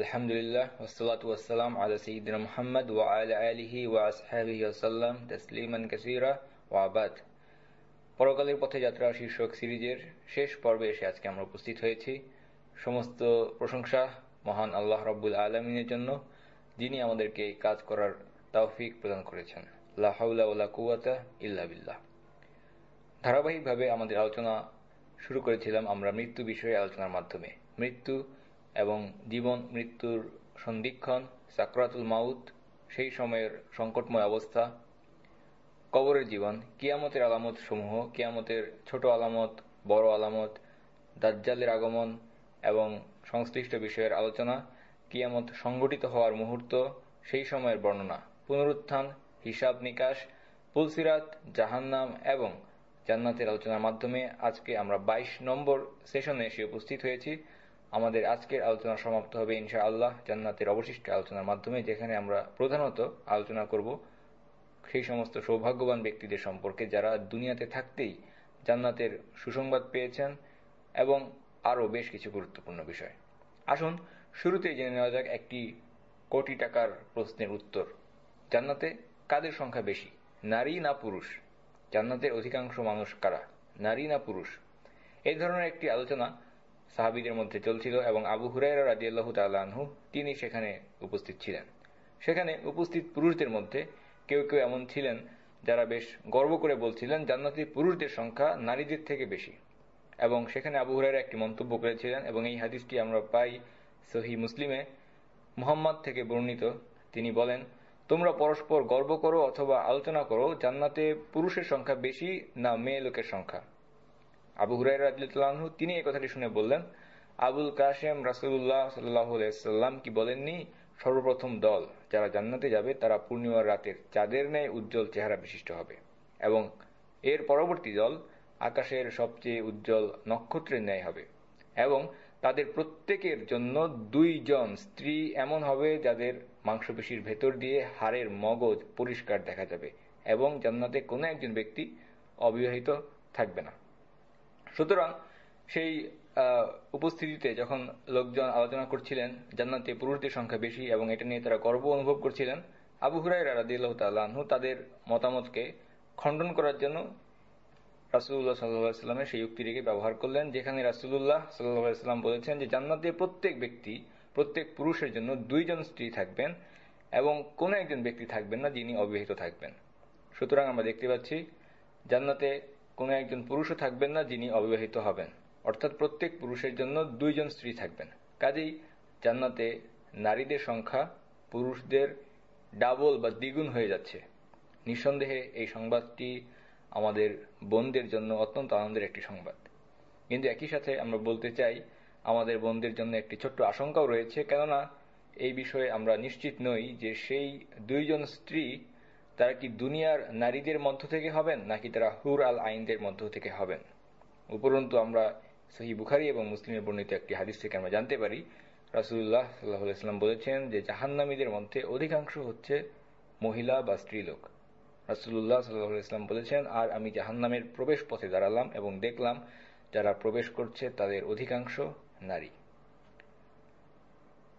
আলহামদুলিল্লাহ ওসলাত ওয়াসালাম আলা সঈদিন মোহাম্মদ ওয়া আলা আলিহি ওয়া তসলিমান কাসিরা ওয়াবাদ পরকালের পথে যাত্রা শীর্ষক সিরিজের শেষ পর্বে এসে আজকে আমরা উপস্থিত হয়েছি। সমস্ত প্রশংসা মহান আল্লাহ রব্বুল আলমিনের জন্য, যিনি আমাদেরকে কাজ করার তৌফিক প্রদান করেছেন। লাহাউলা কুয়াতা ইল্লা বিল্লাহ। ধারাবাহিকভাবে আমাদের আলোচনা শুরু করেছিলাম আমরা মৃত্যু বিষয়ে আলোচনার মাধ্যমে। মৃত্যু এবং জীবন, মৃত্যুর সন্ধিক্ষণ, সাকরাতুল মাউত, সেই সময়ের সংকটময় অবস্থা, কবরের জীবন, কিয়ামতের আলামত সমূহ, কিয়ামতের ছোট আলামত, বড় আলামত, দাজ্জালের আগমন এবং সংশ্লিষ্ট বিষয়ের আলোচনা, কিয়ামত সংগঠিত হওয়ার মুহূর্ত, সেই সময়ের বর্ণনা, পুনরুত্থান, হিসাব নিকাশ, পুলসিরাত, জাহান্নাম এবং জান্নাতের আলোচনার মাধ্যমে আজকে আমরা ২২ নম্বর সেশনে এসে উপস্থিত হয়েছি। আমাদের আজকের আলোচনা সমাপ্ত হবে ইনশা আল্লাহ জান্নাতের অবশিষ্ট আলোচনার মাধ্যমে, যেখানে আমরা প্রধানত আলোচনা করব সেই সমস্ত সৌভাগ্যবান ব্যক্তিদের সম্পর্কে যারা দুনিয়াতে থাকতেই জান্নাতের সুসংবাদ পেয়েছেন এবং আরও বেশ কিছু গুরুত্বপূর্ণ বিষয়। আসুন শুরুতেই জেনে নেওয়া যাক একটি কোটি টাকার প্রশ্নের উত্তর। জান্নাতে কাদের সংখ্যা বেশি? নারী না পুরুষ? জান্নাতের অধিকাংশ মানুষ কারা? নারী না পুরুষ? এই ধরনের একটি আলোচনা সাহাবিদের মধ্যে চলছিল এবং আবু হুরাইরা রাজিয়াল্লাহ তাল্লাহু তিনি সেখানে উপস্থিত ছিলেন। সেখানে উপস্থিত পুরুষদের মধ্যে কেউ কেউ এমন ছিলেন যারা বেশ গর্ব করে বলছিলেন, জান্নাতি পুরুষদের সংখ্যা নারীদের থেকে বেশি। এবং সেখানে আবু হুরাইরা একটি মন্তব্য করেছিলেন এবং এই হাদিসটি আমরা পাই সহি মুসলিমে। মুহাম্মদ থেকে বর্ণিত, তিনি বলেন, তোমরা পরস্পর গর্ব করো অথবা আলোচনা করো, জান্নাতে পুরুষের সংখ্যা বেশি না মেয়ে লোকের সংখ্যা? আবু হুরাই রাজু তিনি এই কথাটি শুনে বললেন, আবুল কাশেম রাসুল্লাহ সাল্লাম কি বলেননি? সর্বপ্রথম দল যারা জান্নাতে যাবে, তারা পূর্ণিমার রাতের চাঁদের ন্যায় উজ্জ্বল চেহারা বিশিষ্ট হবে এবং এর পরবর্তী দল আকাশের সবচেয়ে উজ্জ্বল নক্ষত্রের ন্যায় হবে এবং তাদের প্রত্যেকের জন্য দুইজন স্ত্রী এমন হবে যাদের মাংসপেশির ভেতর দিয়ে হাড়ের মগজ পরিষ্কার দেখা যাবে এবং জান্নাতে কোনো একজন ব্যক্তি অবিবাহিত থাকবে না। সুতরাং সেই উপস্থিতিতে যখন লোকজন আলোচনা করছিলেন, জান্নাতে পুরুষদের সংখ্যা বেশি এবং এটা নিয়ে তারা গর্ব অনুভব করছিলেন, আবু হুরাই রাদিল্লাহ তাল্লাহ্ন তাদের মতামতকে খণ্ডন করার জন্য রাসুল্লাহ সাল্লাহামের সেই উক্তিটিকে ব্যবহার করলেন, যেখানে রাসুল্লাহ সাল্লাহাম বলেছেন যে, জান্নাতে প্রত্যেক ব্যক্তি, প্রত্যেক পুরুষের জন্য দুইজন স্ত্রী থাকবেন এবং কোন একজন ব্যক্তি থাকবেন না যিনি অবিবাহিত থাকবেন। সুতরাং আমরা দেখতে পাচ্ছি, জান্নাতে কোন একজন পুরুষও থাকবেন না, যিনি অবিবাহিত হবেন। অর্থাৎ প্রত্যেক পুরুষের জন্য দুইজন স্ত্রী থাকবেন। কাজেই জান্নাতে নারীদের সংখ্যা পুরুষদের ডাবল বা দ্বিগুণ হয়ে যাচ্ছে। নিঃসন্দেহে এই সংবাদটি আমাদের বোনদের জন্য অত্যন্ত আনন্দের একটি সংবাদ। কিন্তু একই সাথে আমরা বলতে চাই, আমাদের বোনদের জন্য একটি ছোট্ট আশঙ্কাও রয়েছে, কেননা এই বিষয়ে আমরা নিশ্চিত নই যে সেই দুইজন স্ত্রী তারা কি দুনিয়ার নারীদের মধ্য থেকে হবেন, নাকি তারা হুর আল আইনদের মধ্য থেকে হবেন? উপরন্তু আমরা সহি বুখারি এবং মুসলিমের বর্ণিত একটি হাদিস থেকে আমরা জানতে পারি রাসুল্লাহ সাল্লাহাম বলেছেন যে জাহান্নামীদের মধ্যে অধিকাংশ হচ্ছে মহিলা বা স্ত্রীলোক। রাসুল্লাহ সাল্লাহ ইসলাম বলেছেন, আর আমি জাহান্নামের প্রবেশ পথে দাঁড়ালাম এবং দেখলাম যারা প্রবেশ করছে তাদের অধিকাংশ নারী।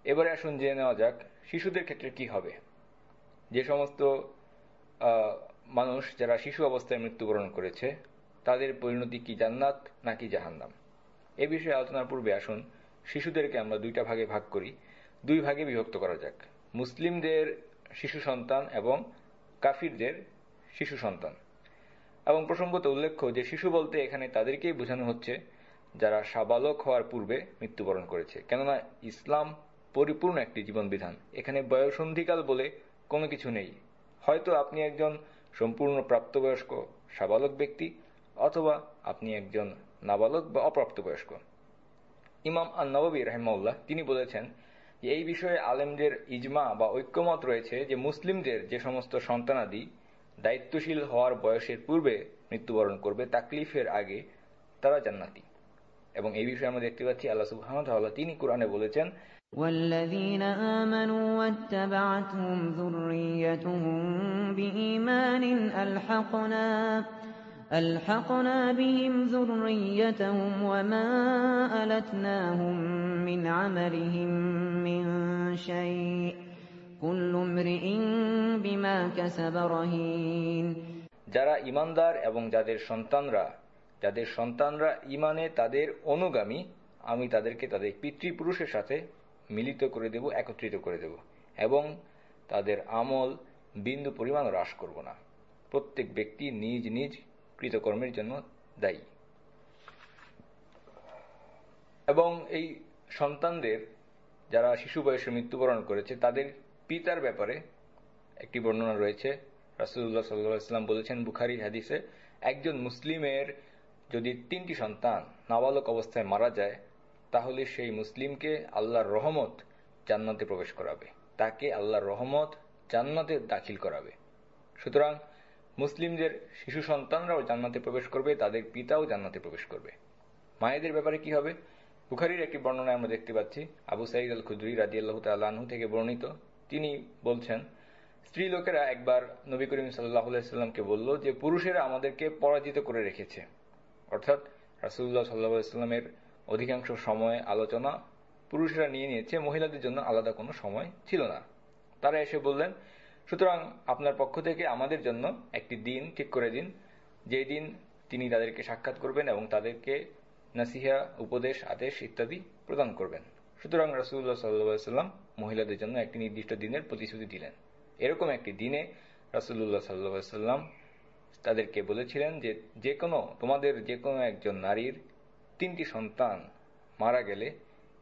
এবারে আসুন জেনে নেওয়া যাক, শিশুদের ক্ষেত্রে কি হবে? যে সমস্ত মানুষ যারা শিশু অবস্থায় মৃত্যুবরণ করেছে, তাদের পরিণতি কি জান্নাত নাকি জাহান্নাম? এ বিষয়ে আলোচনার পূর্বে আসুন, শিশুদেরকে আমরা দুইটা ভাগে ভাগ করি। দুই ভাগে বিভক্ত করা যাক। মুসলিমদের শিশু সন্তান এবং কাফিরদের শিশু সন্তান। এবং প্রসঙ্গত উল্লেখ্য যে শিশু বলতে এখানে তাদেরকেই বোঝানো হচ্ছে যারা সাবালক হওয়ার পূর্বে মৃত্যুবরণ করেছে। কেননা ইসলাম পরিপূর্ণ একটি জীবন বিধান এখানে বয়সন্ধিকাল বলে কোনো কিছু নেই। হয়তো আপনি একজন সম্পূর্ণ প্রাপ্তবয়স্ক, সাবালক ব্যক্তি, অথবা আপনি একজন নাবালক বা অপ্রাপ্তবয়স্ক। ইমাম আন নবী রাহিমাউল্লাহ তিনি বলেছেন যে এই বিষয়ে আলেমদের ইজমা বা ঐক্যমত রয়েছে যে মুসলিমদের যে সমস্ত সন্তানাদি দায়িত্বশীল হওয়ার বয়সের পূর্বে মৃত্যুবরণ করবে তাকলিফের আগে তারা জান্নাতি। এবং এই বিষয়ে আমরা দেখতে পাচ্ছি আল্লাহ সুবহানাহু তিনি কোরআনে বলেছেন والذين آمنوا واتبعتهم ذريتهم بإيمان ألحقنا ألحقنا بهم ذريتهم وما ألتناهم من عملهم من شيء كل امرئ بما كسب رهين جرى إيمان যারা ইমানদার এবং যাদের সন্তানরা যাদের সন্তানরা ইমানে তাদের অনুগামী আমি তাদেরকে তাদের পিতৃপুরুষের সাথে মিলিত করে দেব, একত্রিত করে দেব। এবং তাদের আমল বিন্দু পরিমাণ হ্রাস করব না। প্রত্যেক ব্যক্তি নিজ নিজ কৃতকর্মের জন্য দায়ী। এবং এই সন্তানদের, যারা শিশু বয়সে মৃত্যুবরণ করেছে, তাদের পিতার ব্যাপারে একটি বর্ণনা রয়েছে। রাসুল্লাহ সাল্লাম বলেছেন বুখারি হাদিসে, একজন মুসলিমের যদি তিনটি সন্তান নাবালক অবস্থায় মারা যায় তাহলে সেই মুসলিমকে আল্লাহর রহমত জান্নাতে প্রবেশ করাবে। তাকে আল্লাহর রহমত জান্নাতে দাখিল করাবে। সুতরাং মুসলিমদের শিশু সন্তানরাও জান্নাতে প্রবেশ করবে, তাদের পিতাও জান্নাতে প্রবেশ করবে। মায়েদের ব্যাপারে কি হবে? বুখারির একটি বর্ণনায় আমরা দেখতে পাচ্ছি, আবু সাইদ আল খুদ্রি রাজি আল্লাহ থেকে বর্ণিত। তিনি বলছেন স্ত্রী লোকেরা একবার নবী করিম সাল্লাহ সাল্লামকে বলল যে, পুরুষেরা আমাদেরকে পরাজিত করে রেখেছে। অর্থাৎ রাসুল্লাহ সাল্লাহামের অধিকাংশ সময় আলোচনা পুরুষেরা নিয়ে নিয়েছে, মহিলাদের জন্য আলাদা কোনো সময় ছিল না। তারা এসে বললেন, সুতরাং আপনার পক্ষ থেকে আমাদের জন্য একটি দিন ঠিক করে দিন। যে দিন তিনি তাদেরকে সাক্ষাৎ করবেন এবং তাদেরকে নাসিহা, উপদেশ, আদেশ ইত্যাদি প্রদান করবেন। সুতরাং রাসুল্লাহ সাল্লাম মহিলাদের জন্য একটি নির্দিষ্ট দিনের প্রতিশ্রুতি দিলেন। এরকম একটি দিনে রাসুল্লাহ সাল্লাম তাদেরকে বলেছিলেন যে যে কোনো তোমাদের যে কোনো একজন নারীর তিনটি সন্তান মারা গেলে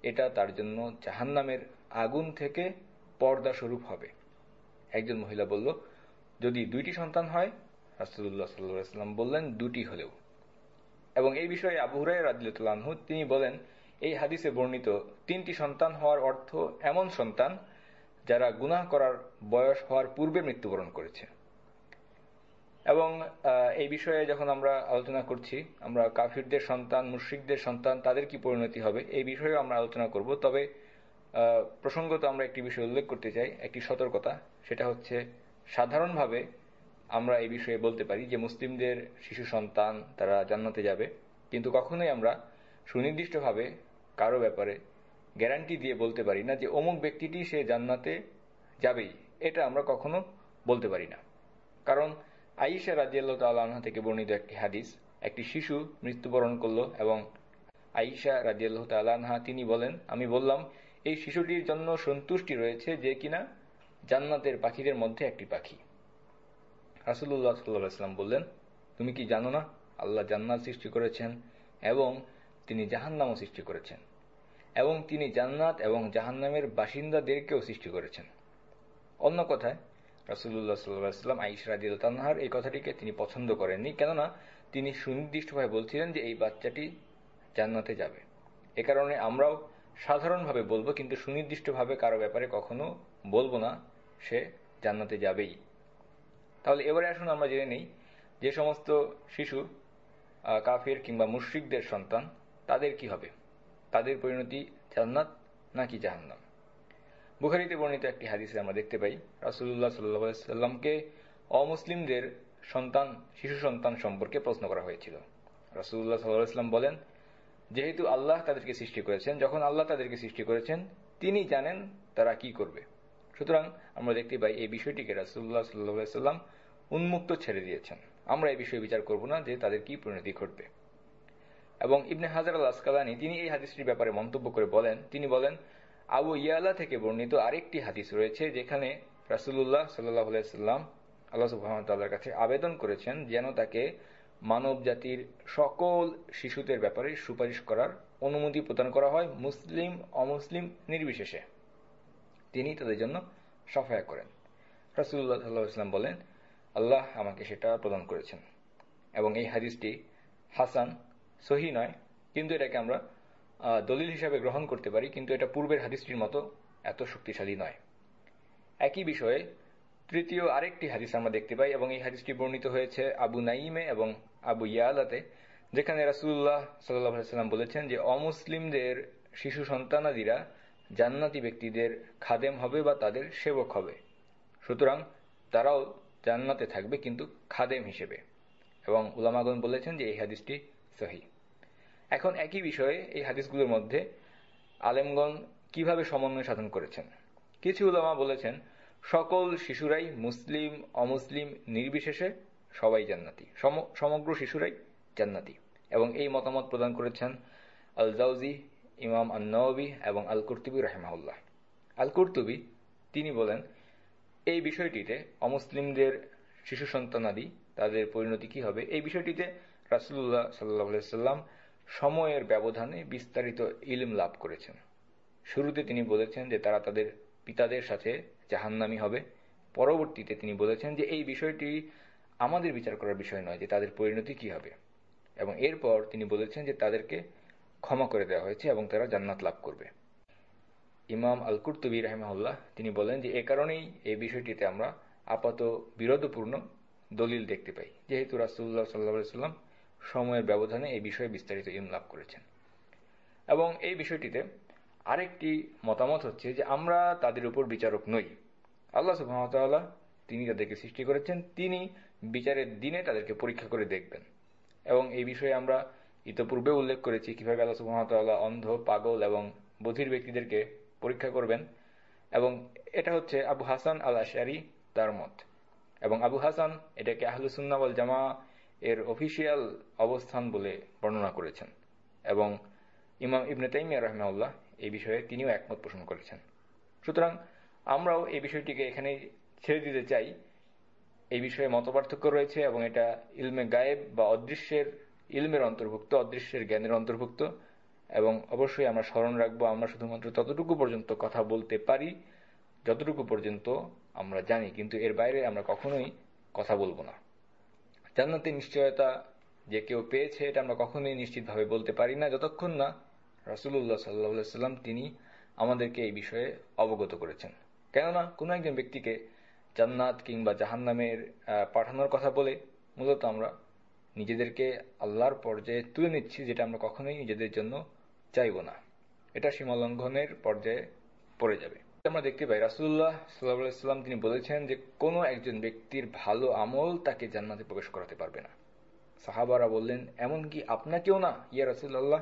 এটা তার জন্য জাহান্নামের আগুন থেকে পর্দা স্বরূপ হবে। একজন মহিলা বলল, যদি দুইটি সন্তান হয় রাসুল্লাহ সাল্লাম বললেন, দুটি হলেও। এবং এই বিষয়ে আবু হুরাই রাদিল্লাহু তিনি বলেন, এই হাদিসে বর্ণিত তিনটি সন্তান হওয়ার অর্থ এমন সন্তান যারা গুনাহ করার বয়স হওয়ার পূর্বে মৃত্যুবরণ করেছে। এবং এই বিষয়ে যখন আমরা আলোচনা করছি, আমরা কাফিরদের সন্তান, মুশ্রিকদের সন্তান, তাদের কি পরিণতি হবে, এই বিষয়েও আমরা আলোচনা করব। তবে প্রসঙ্গত আমরা একটি বিষয় উল্লেখ করতে চাই, একটি সতর্কতা। সেটা হচ্ছে, সাধারণভাবে আমরা এই বিষয়ে বলতে পারি যে, মুসলিমদের শিশু সন্তান তারা জান্নাতে যাবে। কিন্তু কখনোই আমরা সুনির্দিষ্টভাবে কারও ব্যাপারে গ্যারান্টি দিয়ে বলতে পারি না যে, অমুক ব্যক্তিটি সে জান্নাতে যাবেই। এটা আমরা কখনো বলতে পারি না। কারণ আইসা রাজিয়াল্লাহ তাল্লাহ থেকে বর্ণিত একটি হাদিস, একটি শিশু মৃত্যুবরণ করল এবং আইসা রাজিয়াল্লাহ তাল্লাহা তিনি বলেন, আমি বললাম, এই শিশুটির জন্য সন্তুষ্টি রয়েছে যে কিনা জান্নাতের পাখিদের মধ্যে একটি পাখি। রাসুল্লাহ সাল্লাম বললেন, তুমি কি জানো না, আল্লাহ জান্নাত সৃষ্টি করেছেন এবং তিনি জাহান্নামও সৃষ্টি করেছেন এবং তিনি জান্নাত এবং জাহান্নামের বাসিন্দাদেরকেও সৃষ্টি করেছেন। অন্য কথায় রাসুল্লাহ সাল্লাম আইসরাদিল তানহার এই কথাটিকে তিনি পছন্দ করেননি। কেননা তিনি সুনির্দিষ্টভাবে বলছিলেন যে এই বাচ্চাটি জান্নাতে যাবে। এ কারণে আমরাও সাধারণভাবে বলব, কিন্তু সুনির্দিষ্টভাবে কারও ব্যাপারে কখনো বলব না, সে জান্নাতে যাবেই। তাহলে এবারে আসুন আমরা জেনে নেই যে সমস্ত শিশু কাফির কিংবা মুশ্রিকদের সন্তান, তাদের কি হবে? তাদের পরিণতি জান্নাত নাকি জাহান্নাম? বুখারিতে বর্ণিত একটি হাদিসে আমরা দেখতে পাই রাসুল্লাহ সাল্লামকে অমুসলিমদের সন্তান, শিশু সন্তান সম্পর্কে প্রশ্ন করা হয়েছিল। রাসুল্লাহ সাল্লাম বলেন, যেহেতু আল্লাহ তাদেরকে সৃষ্টি করেছেন, যখন আল্লাহ তাদেরকে সৃষ্টি করেছেন, তিনি জানেন তারা কি করবে। সুতরাং আমরা দেখতে পাই এই বিষয়টিকে রাসুল্লাহ সাল্লাম উন্মুক্ত ছেড়ে দিয়েছেন। আমরা এই বিষয়ে বিচার করব না যে তাদের কি পরিণতি ঘটবে। এবং ইবনে হাজার আল আসকালানি তিনি এই হাদিসটির ব্যাপারে মন্তব্য করে বলেন, তিনি বলেন আবু ইয়ালা থেকে বর্ণিত আরেকটি হাদিস রয়েছে যেখানে রাসুল্লাহ সাল্লাহ সাল্লাম আল্লাহ সুহামতাল্লাহর কাছে আবেদন করেছেন যেন তাকে মানব জাতির সকল শিশুদের ব্যাপারে সুপারিশ করার অনুমতি প্রদান করা হয় মুসলিম, অমুসলিম নির্বিশেষে। তিনি তাদের জন্য সফায়া করেন। রাসুল্লাহ সাল্লাহ ইসলাম বলেন, আল্লাহ আমাকে সেটা প্রদান করেছেন এবং এই হাদিসটি হাসান, সহি নয়, কিন্তু এটাকে আমরা দলিল হিসাবে গ্রহণ করতে পারি, কিন্তু এটা পূর্বের হাদিসটির মতো এত শক্তিশালী নয়। একই বিষয়ে তৃতীয় আরেকটি হাদিস আমরা দেখতে পাই, এবং এই হাদিসটি বর্ণিত হয়েছে আবু নাইমে এবং আবু ইয়ালাতে, যেখানে রাসুল্লাহ সাল্লাম বলেছেন যে, অমুসলিমদের শিশু সন্তানাদিরা জান্নাতি ব্যক্তিদের খাদেম হবে বা তাদের সেবক হবে। সুতরাং তারাও জান্নাতে থাকবে, কিন্তু খাদেম হিসেবে। এবং উলামাগন বলেছেন যে, এই হাদিসটি সহি। এখন একই বিষয়ে এই হাদিসগুলোর মধ্যে আলেমগণ কীভাবে সমন্বয় সাধন করেছেন? কিছু উলামা বলেছেন, সকল শিশুরাই মুসলিম, অমুসলিম, নির্বিশেষে সবাই জান্নাতি। সমগ্র শিশুরাই জান্নাতি। এবং এই মতামত প্রদান করেছেন আল জাউজি ইমাম আন্নবী এবং আল কুর্তুবী রাহেমাউল্লাহ আল কুর্তুবী তিনি বলেন, এই বিষয়টিতে অমুসলিমদের শিশু সন্তানাদি তাদের পরিণতি কি হবে? এই বিষয়টিতে রাসুল্লাহ সাল্লাহ সাল্লাম সময়ের ব্যবধানে বিস্তারিত ইলম লাভ করেছেন। শুরুতে তিনি বলেছেন যে তারা তাদের পিতাদের সাথে জাহান্নামি হবে। পরবর্তীতে তিনি বলেছেন যে এই বিষয়টি আমাদের বিচার করার বিষয় নয় যে তাদের পরিণতি কি হবে। এবং এরপর তিনি বলেছেন যে তাদেরকে ক্ষমা করে দেওয়া হয়েছে এবং তারা জান্নাত লাভ করবে। ইমাম আল কুর্তুবী রাহেমাহুল্লাহ তিনি বলেন যে এ কারণেই এই বিষয়টিতে আমরা আপাত বিরোধপূর্ণ দলিল দেখতে পাই। যেহেতু রাসুল্লাহ সাল্লা সাল্লাম সময়ের ব্যবধানে এই বিষয়ে বিস্তারিত ইম লাভ করেছেন। এবং এই বিষয়টিতে আরেকটি মতামত হচ্ছে যে আমরা তাদের উপর বিচারক নই। আল্লাহ সুহামতাল্লাহ তিনি তাদেরকে সৃষ্টি করেছেন, তিনি বিচারের দিনে তাদেরকে পরীক্ষা করে দেখবেন। এবং এই বিষয়ে আমরা ইতপূর্বে উল্লেখ করেছি কীভাবে আল্লাহ সুহামতাল্লাহ অন্ধ, পাগল এবং বধির ব্যক্তিদেরকে পরীক্ষা করবেন। এবং এটা হচ্ছে আবু হাসান আল আশারি তার মত। এবং আবু হাসান এটাকে আহলুসুন্নাওয়াল জামা এর অফিসিয়াল অবস্থান বলে বর্ণনা করেছেন এবং ইমাম ইবনে তাইমিয়া রহমাউল্লাহ এই বিষয়ে তিনিও একমত পোষণ করেছেন। সুতরাং আমরাও এই বিষয়টিকে এখানে ছেড়ে দিতে চাই। এই বিষয়ে মতপার্থক্য রয়েছে এবং এটা ইলমে গায়েব বা অদৃশ্যের, ইলমের অন্তর্ভুক্ত, অদৃশ্যের জ্ঞানের অন্তর্ভুক্ত এবং অবশ্যই আমরা স্মরণ রাখব, আমরা শুধুমাত্র ততটুকু পর্যন্ত কথা বলতে পারি, যতটুকু পর্যন্ত আমরা জানি, কিন্তু এর বাইরে আমরা কখনোই কথা বলব না। জান্নাতের নিশ্চয়তা যে কেউ পেয়েছে, এটা আমরা কখনোই নিশ্চিতভাবে বলতে পারি না। যতক্ষণ না রাসুল্লাহ সাল্লাহ সাল্লাম তিনি আমাদেরকে এই বিষয়ে অবগত করেছেন। কেননা কোনো একজন ব্যক্তিকে জান্নাত কিংবা জাহান্নামের পাঠানোর কথা বলে মূলত আমরা নিজেদেরকে আল্লাহর পর্যায়ে তুলে নিচ্ছি, যেটা আমরা কখনোই নিজেদের জন্য চাইব না। এটা সীমালঙ্ঘনের পর্যায়ে পড়ে যাবে। আমরা দেখতে পাই রাসুল্লাহ সাল্লাহাম তিনি বলেছেন যে, কোনো একজন ব্যক্তির ভালো আমল তাকে জান্নাতে প্রবেশ করাতে পারবে না। সাহাবারা বললেন, এমনকি আপনাকেও না? ইয়া রাসুল্লাহ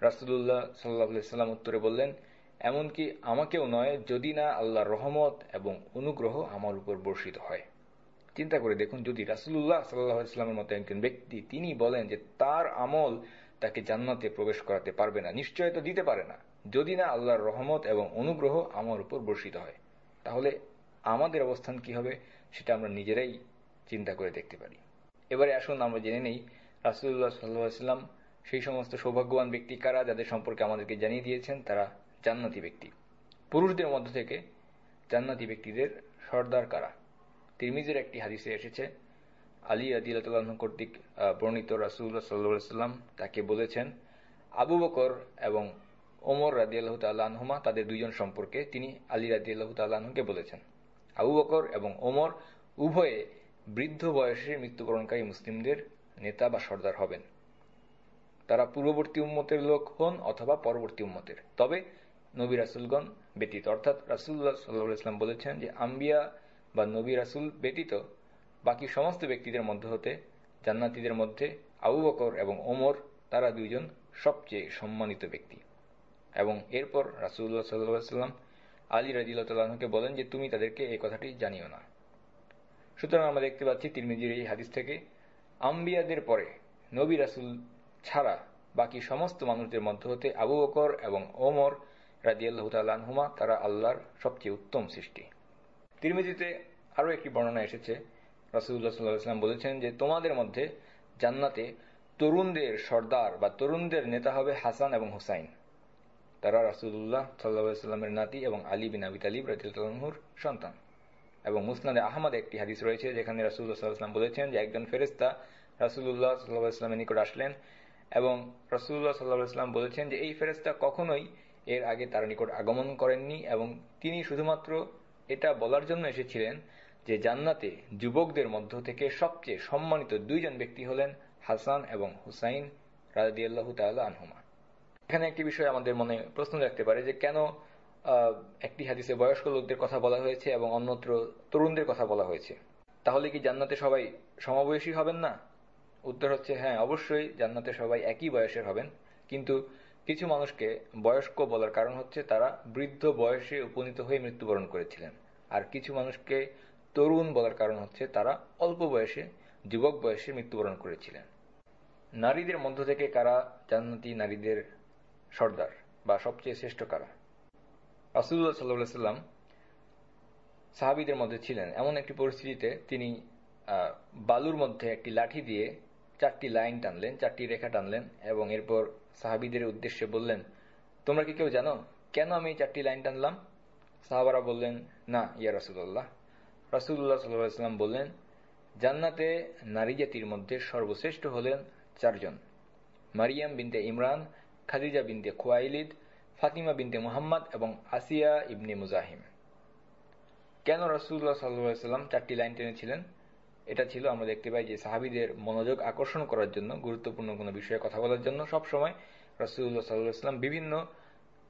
রাসুল্লাহ সাল্লাহ সাল্লাম উত্তরে বললেন, এমনকি আমাকেও নয়, যদি না আল্লাহর রহমত এবং অনুগ্রহ আমার উপর বর্ষিত হয়। চিন্তা করে দেখুন, যদি রাসুল্লাহ সাল্লাহ ইসলামের মতো একজন ব্যক্তি তিনি বলেন যে, তার আমল তাকে জান্নাতে প্রবেশ করাতে পারবে না নিশ্চয়তা দিতে পারে না। যদি না আল্লাহর রহমত এবং অনুগ্রহ আমার উপর বর্ষিত হয়, তাহলে আমাদের অবস্থান কি হবে সেটা আমরা নিজেরাই চিন্তা করে দেখতে পারি। এবারে আসুন আমরা জেনে নেই রাসুল্লাহ সাল্লাম সেই সমস্ত সৌভাগ্যবান ব্যক্তি কারা যাদের সম্পর্কে আমাদেরকে জানিয়ে দিয়েছেন? তারা জান্নাতি ব্যক্তি। পুরুষদের মধ্য থেকে জান্নাতি ব্যক্তিদের সর্দার কারা? তিরমিজের একটি হাদিসে এসেছে, আলী আদিল্লাহ কর্তৃক বর্ণিত রাসুল্লাহ সাল্লাহ সাল্লাম তাকে বলেছেন, আবু বকর এবং ওমর রাজি আল্লাহ তাল্লাহমা তাদের দুইজন সম্পর্কে তিনি আলী রাজি আল্লাহ তাল্লাহকে বলেছেন। আবু বকর এবং ওমর উভয়ে বৃদ্ধ বয়সে মৃত্যুবরণকারী মুসলিমদের নেতা বা সর্দার হবেন। তারা পূর্ববর্তী উম্মতের লোক হন অথবা পরবর্তী উম্মতের। তবে নবী রাসুলগণ ব্যতীত, অর্থাৎ রাসুল্লাহ সাল্লাহ ইসলাম বলেছেন যে, আম্বিয়া বা নবী রাসুল ব্যতীত বাকি সমস্ত ব্যক্তিদের মধ্যে হতে জান্নাতিদের মধ্যে আবু বকর এবং ওমর তারা দুইজন সবচেয়ে সম্মানিত ব্যক্তি। এবং এরপর রাসুল্লাহ সাল্লাম আলী রাজিউল্লাহকে বলেন যে, তুমি তাদেরকে এই কথাটি জানিও না। সুতরাং আমরা দেখতে পাচ্ছি তিরমিজির এই হাদিস থেকে আম্বিয়াদের পরে নবী রাসুল ছাড়া বাকি সমস্ত মানুষদের মধ্য হতে আবু বকর এবং ওমর রাজিয়াল্লাহ তাল্লাহমা তারা আল্লাহর সবচেয়ে উত্তম সৃষ্টি। তিরমিজিতে আরও একটি বর্ণনা এসেছে। রাসুল্লাহ সাল্লাহাম বলেছেন যে, তোমাদের মধ্যে জান্নাতে তরুণদের সর্দার বা তরুণদের নেতা হবে হাসান এবং হুসাইন। তারা রাসুল্লাহ সাল্লাহামের নাতি এবং আলী বিন আবি তালিব রাজিউর সন্তান। এবং মুসনাদে আহমদ একটি হাদিস রয়েছে যেখানে রাসুল্লাহ সাল্লাহাম বলেছেন যে একজন ফেরেস্তা রাসুল্লাহ সাল্লাহ ইসলামের নিকট আসলেন এবং রাসুল্লাহ সাল্লাহ ইসলাম বলেছেন যে এই ফেরেস্তা কখনোই এর আগে তার নিকট আগমন করেননি এবং তিনি শুধুমাত্র এটা বলার জন্য এসেছিলেন যে জান্নাতে যুবকদের মধ্য থেকে সবচেয়ে সম্মানিত দুইজন ব্যক্তি হলেন হাসান এবং হুসাইন রাজিয়াল্লাহ তাল্লাহ আনহুমা। এখানে একটি বিষয় আমাদের মনে প্রশ্ন রাখতে পারে যে কেন একটি হাদিসে বয়স্ক লোকদের কথা বলা হয়েছে এবং অন্যত্র তরুণদের কথা বলা হয়েছে। তাহলে কি জান্নাতে সবাই সমবয়সী হবেন না? উত্তর হচ্ছে হ্যাঁ অবশ্যই জান্নাতে সবাই একই বয়সের হবেন। কিন্তু কিছু মানুষকে বয়স্ক বলার কারণ হচ্ছে তারা বৃদ্ধ বয়সে উপনীত হয়ে মৃত্যুবরণ করেছিলেন। আর কিছু মানুষকে তরুণ বলার কারণ হচ্ছে তারা অল্প বয়সে, যুবক বয়সে মৃত্যুবরণ করেছিলেন। নারীদের মধ্য থেকে কারা জান্নাতি নারীদের সর্দার, বা সবচেয়ে শ্রেষ্ঠ কারা? রাসুল্লাহ সাল্লাহ সাল্লাম সাহাবিদের মধ্যে ছিলেন। এমন একটি পরিস্থিতিতে তিনি বালুর মধ্যে একটি লাঠি দিয়ে চারটি লাইন টানলেন, চারটি রেখা টানলেন এবং এরপর সাহাবিদের উদ্দেশ্যে বললেন, তোমরা কি কেউ জানো কেন আমি চারটি লাইন টানলাম? সাহাবারা বললেন, না, ইয়া রাসুল্লাহ রাসুল্লাহ সাল্লাম বললেন, জান্নাতে নারী জাতির মধ্যে সর্বশ্রেষ্ঠ হলেন চারজন। মারিয়াম বিনতে ইমরান খাদিজা বিনতে খোয়াইলিদ, ফাতিমা বিনতে মুহাম্মদ এবং আসিয়া ইবনে মুজাহিম। কেন রসুল্লাহ সাল্লাম চারটি লাইন টেনেছিলেন? এটা ছিল, আমরা দেখতে পাই যে সাহাবিদের মনোযোগ আকর্ষণ করার জন্য, গুরুত্বপূর্ণ কোনো বিষয়ে কথা বলার জন্য সবসময় রসুল্লাহ সাল্লাম বিভিন্ন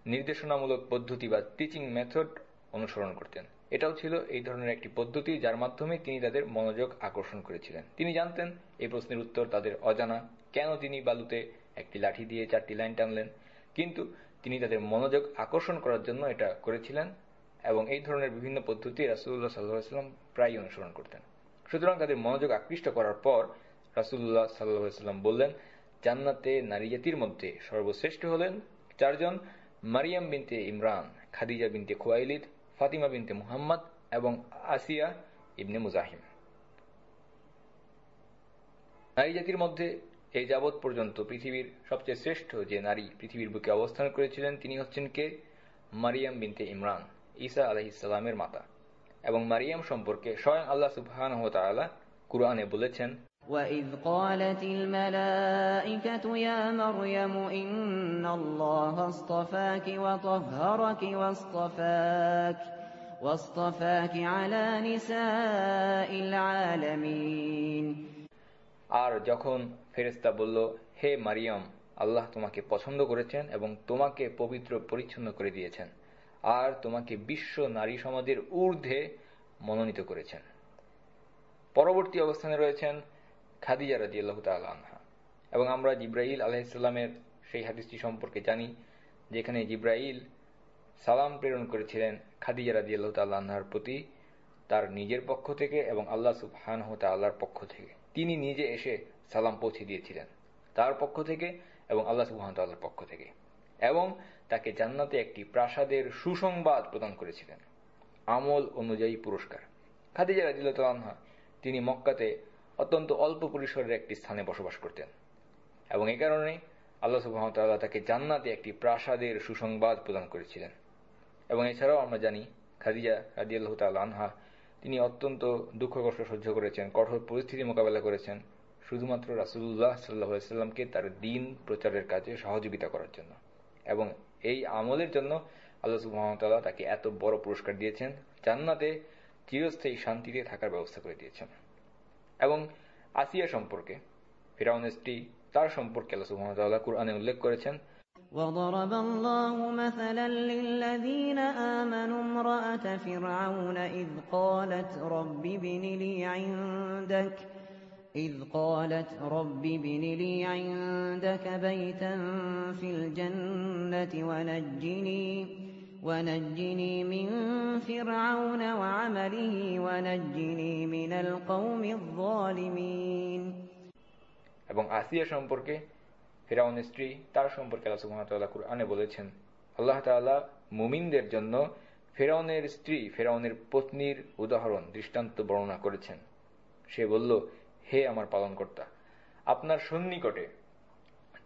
নির্দেশনামূলক পদ্ধতি বা টিচিং মেথড অনুসরণ করতেন। এটাও ছিল এই ধরনের একটি পদ্ধতি যার মাধ্যমে তিনি তাদের মনোযোগ আকর্ষণ করেছিলেন। তিনি জানতেন এই প্রশ্নের উত্তর তাদের অজানা। কেন তিনি বালুতে একটি লাঠি দিয়ে চারটি লাইন টানলেন। কিন্তু তিনি তাদের মনোযোগ আকর্ষণ করার জন্য এটা করেছিলেন এবং এই ধরনের বিভিন্ন পদ্ধতি রাসুল্লাহ সাল্লাহাম প্রায় অনুসরণ করতেন। সুতরাং তাদের মনোযোগ আকৃষ্ট করার পর রাসুল্লাহ সাল্লাহাম বললেন, জান্নাতে নারী জাতির মধ্যে সর্বশ্রেষ্ঠ হলেন চারজন মারিয়াম বিনতে ইমরান, খাদিজা বিনতে খোয়াইলিদ, ফাতিমা বিনতে মুহাম্মদ এবং আসিয়া ইবনে মুজাহিম। নারী জাতির মধ্যে এই যাবৎ পর্যন্ত পৃথিবীর সবচেয়ে শ্রেষ্ঠ যে নারী পৃথিবীর বুকে অবস্থান করেছিলেন তিনি হচ্ছেন কে মারিয়াম বিনতে ইমরান ঈসা আলহিসামের মাতা এবং মারিয়াম সম্পর্কে স্বয়ং আল্লাহ সুবহান কুরআনে বলেছেন وَإِذْ قَالَتِ الْمَلَائِكَةُ يَا مَرْيَمُ إِنَّ اللَّهَ اصْطَفَاكِ وَطَهَّرَكِ وَاصْطَفَاكِ وَاصْطَفَاكِ عَلَى نِسَاءِ الْعَالَمِينَ আর যখন ফেরেশতা বলল, হে মারিয়াম, আল্লাহ তোমাকে পছন্দ করেছেন এবং তোমাকে পবিত্র পরিচ্ছন্ন করে দিয়েছেন, আর তোমাকে বিশ্ব নারী সমাজের ঊর্ধ্বে মনোনীত করেছেন। পরবর্তী অবস্থানে রয়েছেন খাদিজা রাজি আল্লাহ আনহা। এবং আমরা জিব্রাইল আলাহিসাল্লামের সেই হাদিসটি সম্পর্কে জানি, যেখানে জিব্রাইল সালাম প্রেরণ করেছিলেন খাদিজা রাজি আল্লাহ আনহার প্রতি তার নিজের পক্ষ থেকে এবং আল্লাহ সুবহান আল্লাহর পক্ষ থেকে। তিনি নিজে এসে সালাম পৌঁছে দিয়েছিলেন তার পক্ষ থেকে এবং আল্লাহ সুবহান তাল্লাহর পক্ষ থেকে। এবং তাকে জান্নাতে একটি প্রাসাদের সুসংবাদ প্রদান করেছিলেন। আমল অনুযায়ী পুরস্কার। খাদিজা রাজিল্লাহ তিনি মক্কাতে অত্যন্ত অল্প পরিসরের একটি স্থানে বসবাস করতেন। এবং এ কারণে আল্লাহ সুবাহতাল্লাহ তাকে জান্নাতে একটি প্রাসাদের সুসংবাদ প্রদান করেছিলেন। এবং এছাড়াও আমরা জানি, খাদিজা রাজি আল্লাহ আনহা তিনি অত্যন্ত দুঃখ কষ্ট সহ্য করেছেন, কঠোর পরিস্থিতি মোকাবেলা করেছেন শুধুমাত্র রাসুল্লাহ সাল্লাহ সাল্লামকে তার দিন প্রচারের কাজে সহযোগিতা করার জন্য এবং এই আমলের জন্য আল্লাহ সুহামতাল্লাহ তাকে এত বড় পুরস্কার দিয়েছেন জান্নাতে চিরস্থায়ী শান্তিতে থাকার ব্যবস্থা করে দিয়েছেন এবং আসিয়া সম্পর্কে ফিরাউনের স্ত্রী তার সম্পর্কে আল্লাহ সুহামতাল্লাহ কুরআনে উল্লেখ করেছেন وضرب الله مثلا للذين آمنوا امرأة فرعون إذ قالت رب ابن لي عندك إذ قالت رب ابن لي عندك بيتا في الجنة ونجني ونجني من فرعون وعمله ونجني من القوم الظالمين এবং আসিয়া সম্পর্কে ফেরাউনের স্ত্রী তার সম্পর্কে আল্লাহ সুবহানাহু কুরআনে বলেছেন আল্লাহ তাআলা মুমিনদের জন্য ফেরাউনের স্ত্রী ফেরাউনের পত্নীর উদাহরণ দৃষ্টান্ত বর্ণনা করেছেন সে বলল হে আমার পালনকর্তা, আপনার সন্নিকটে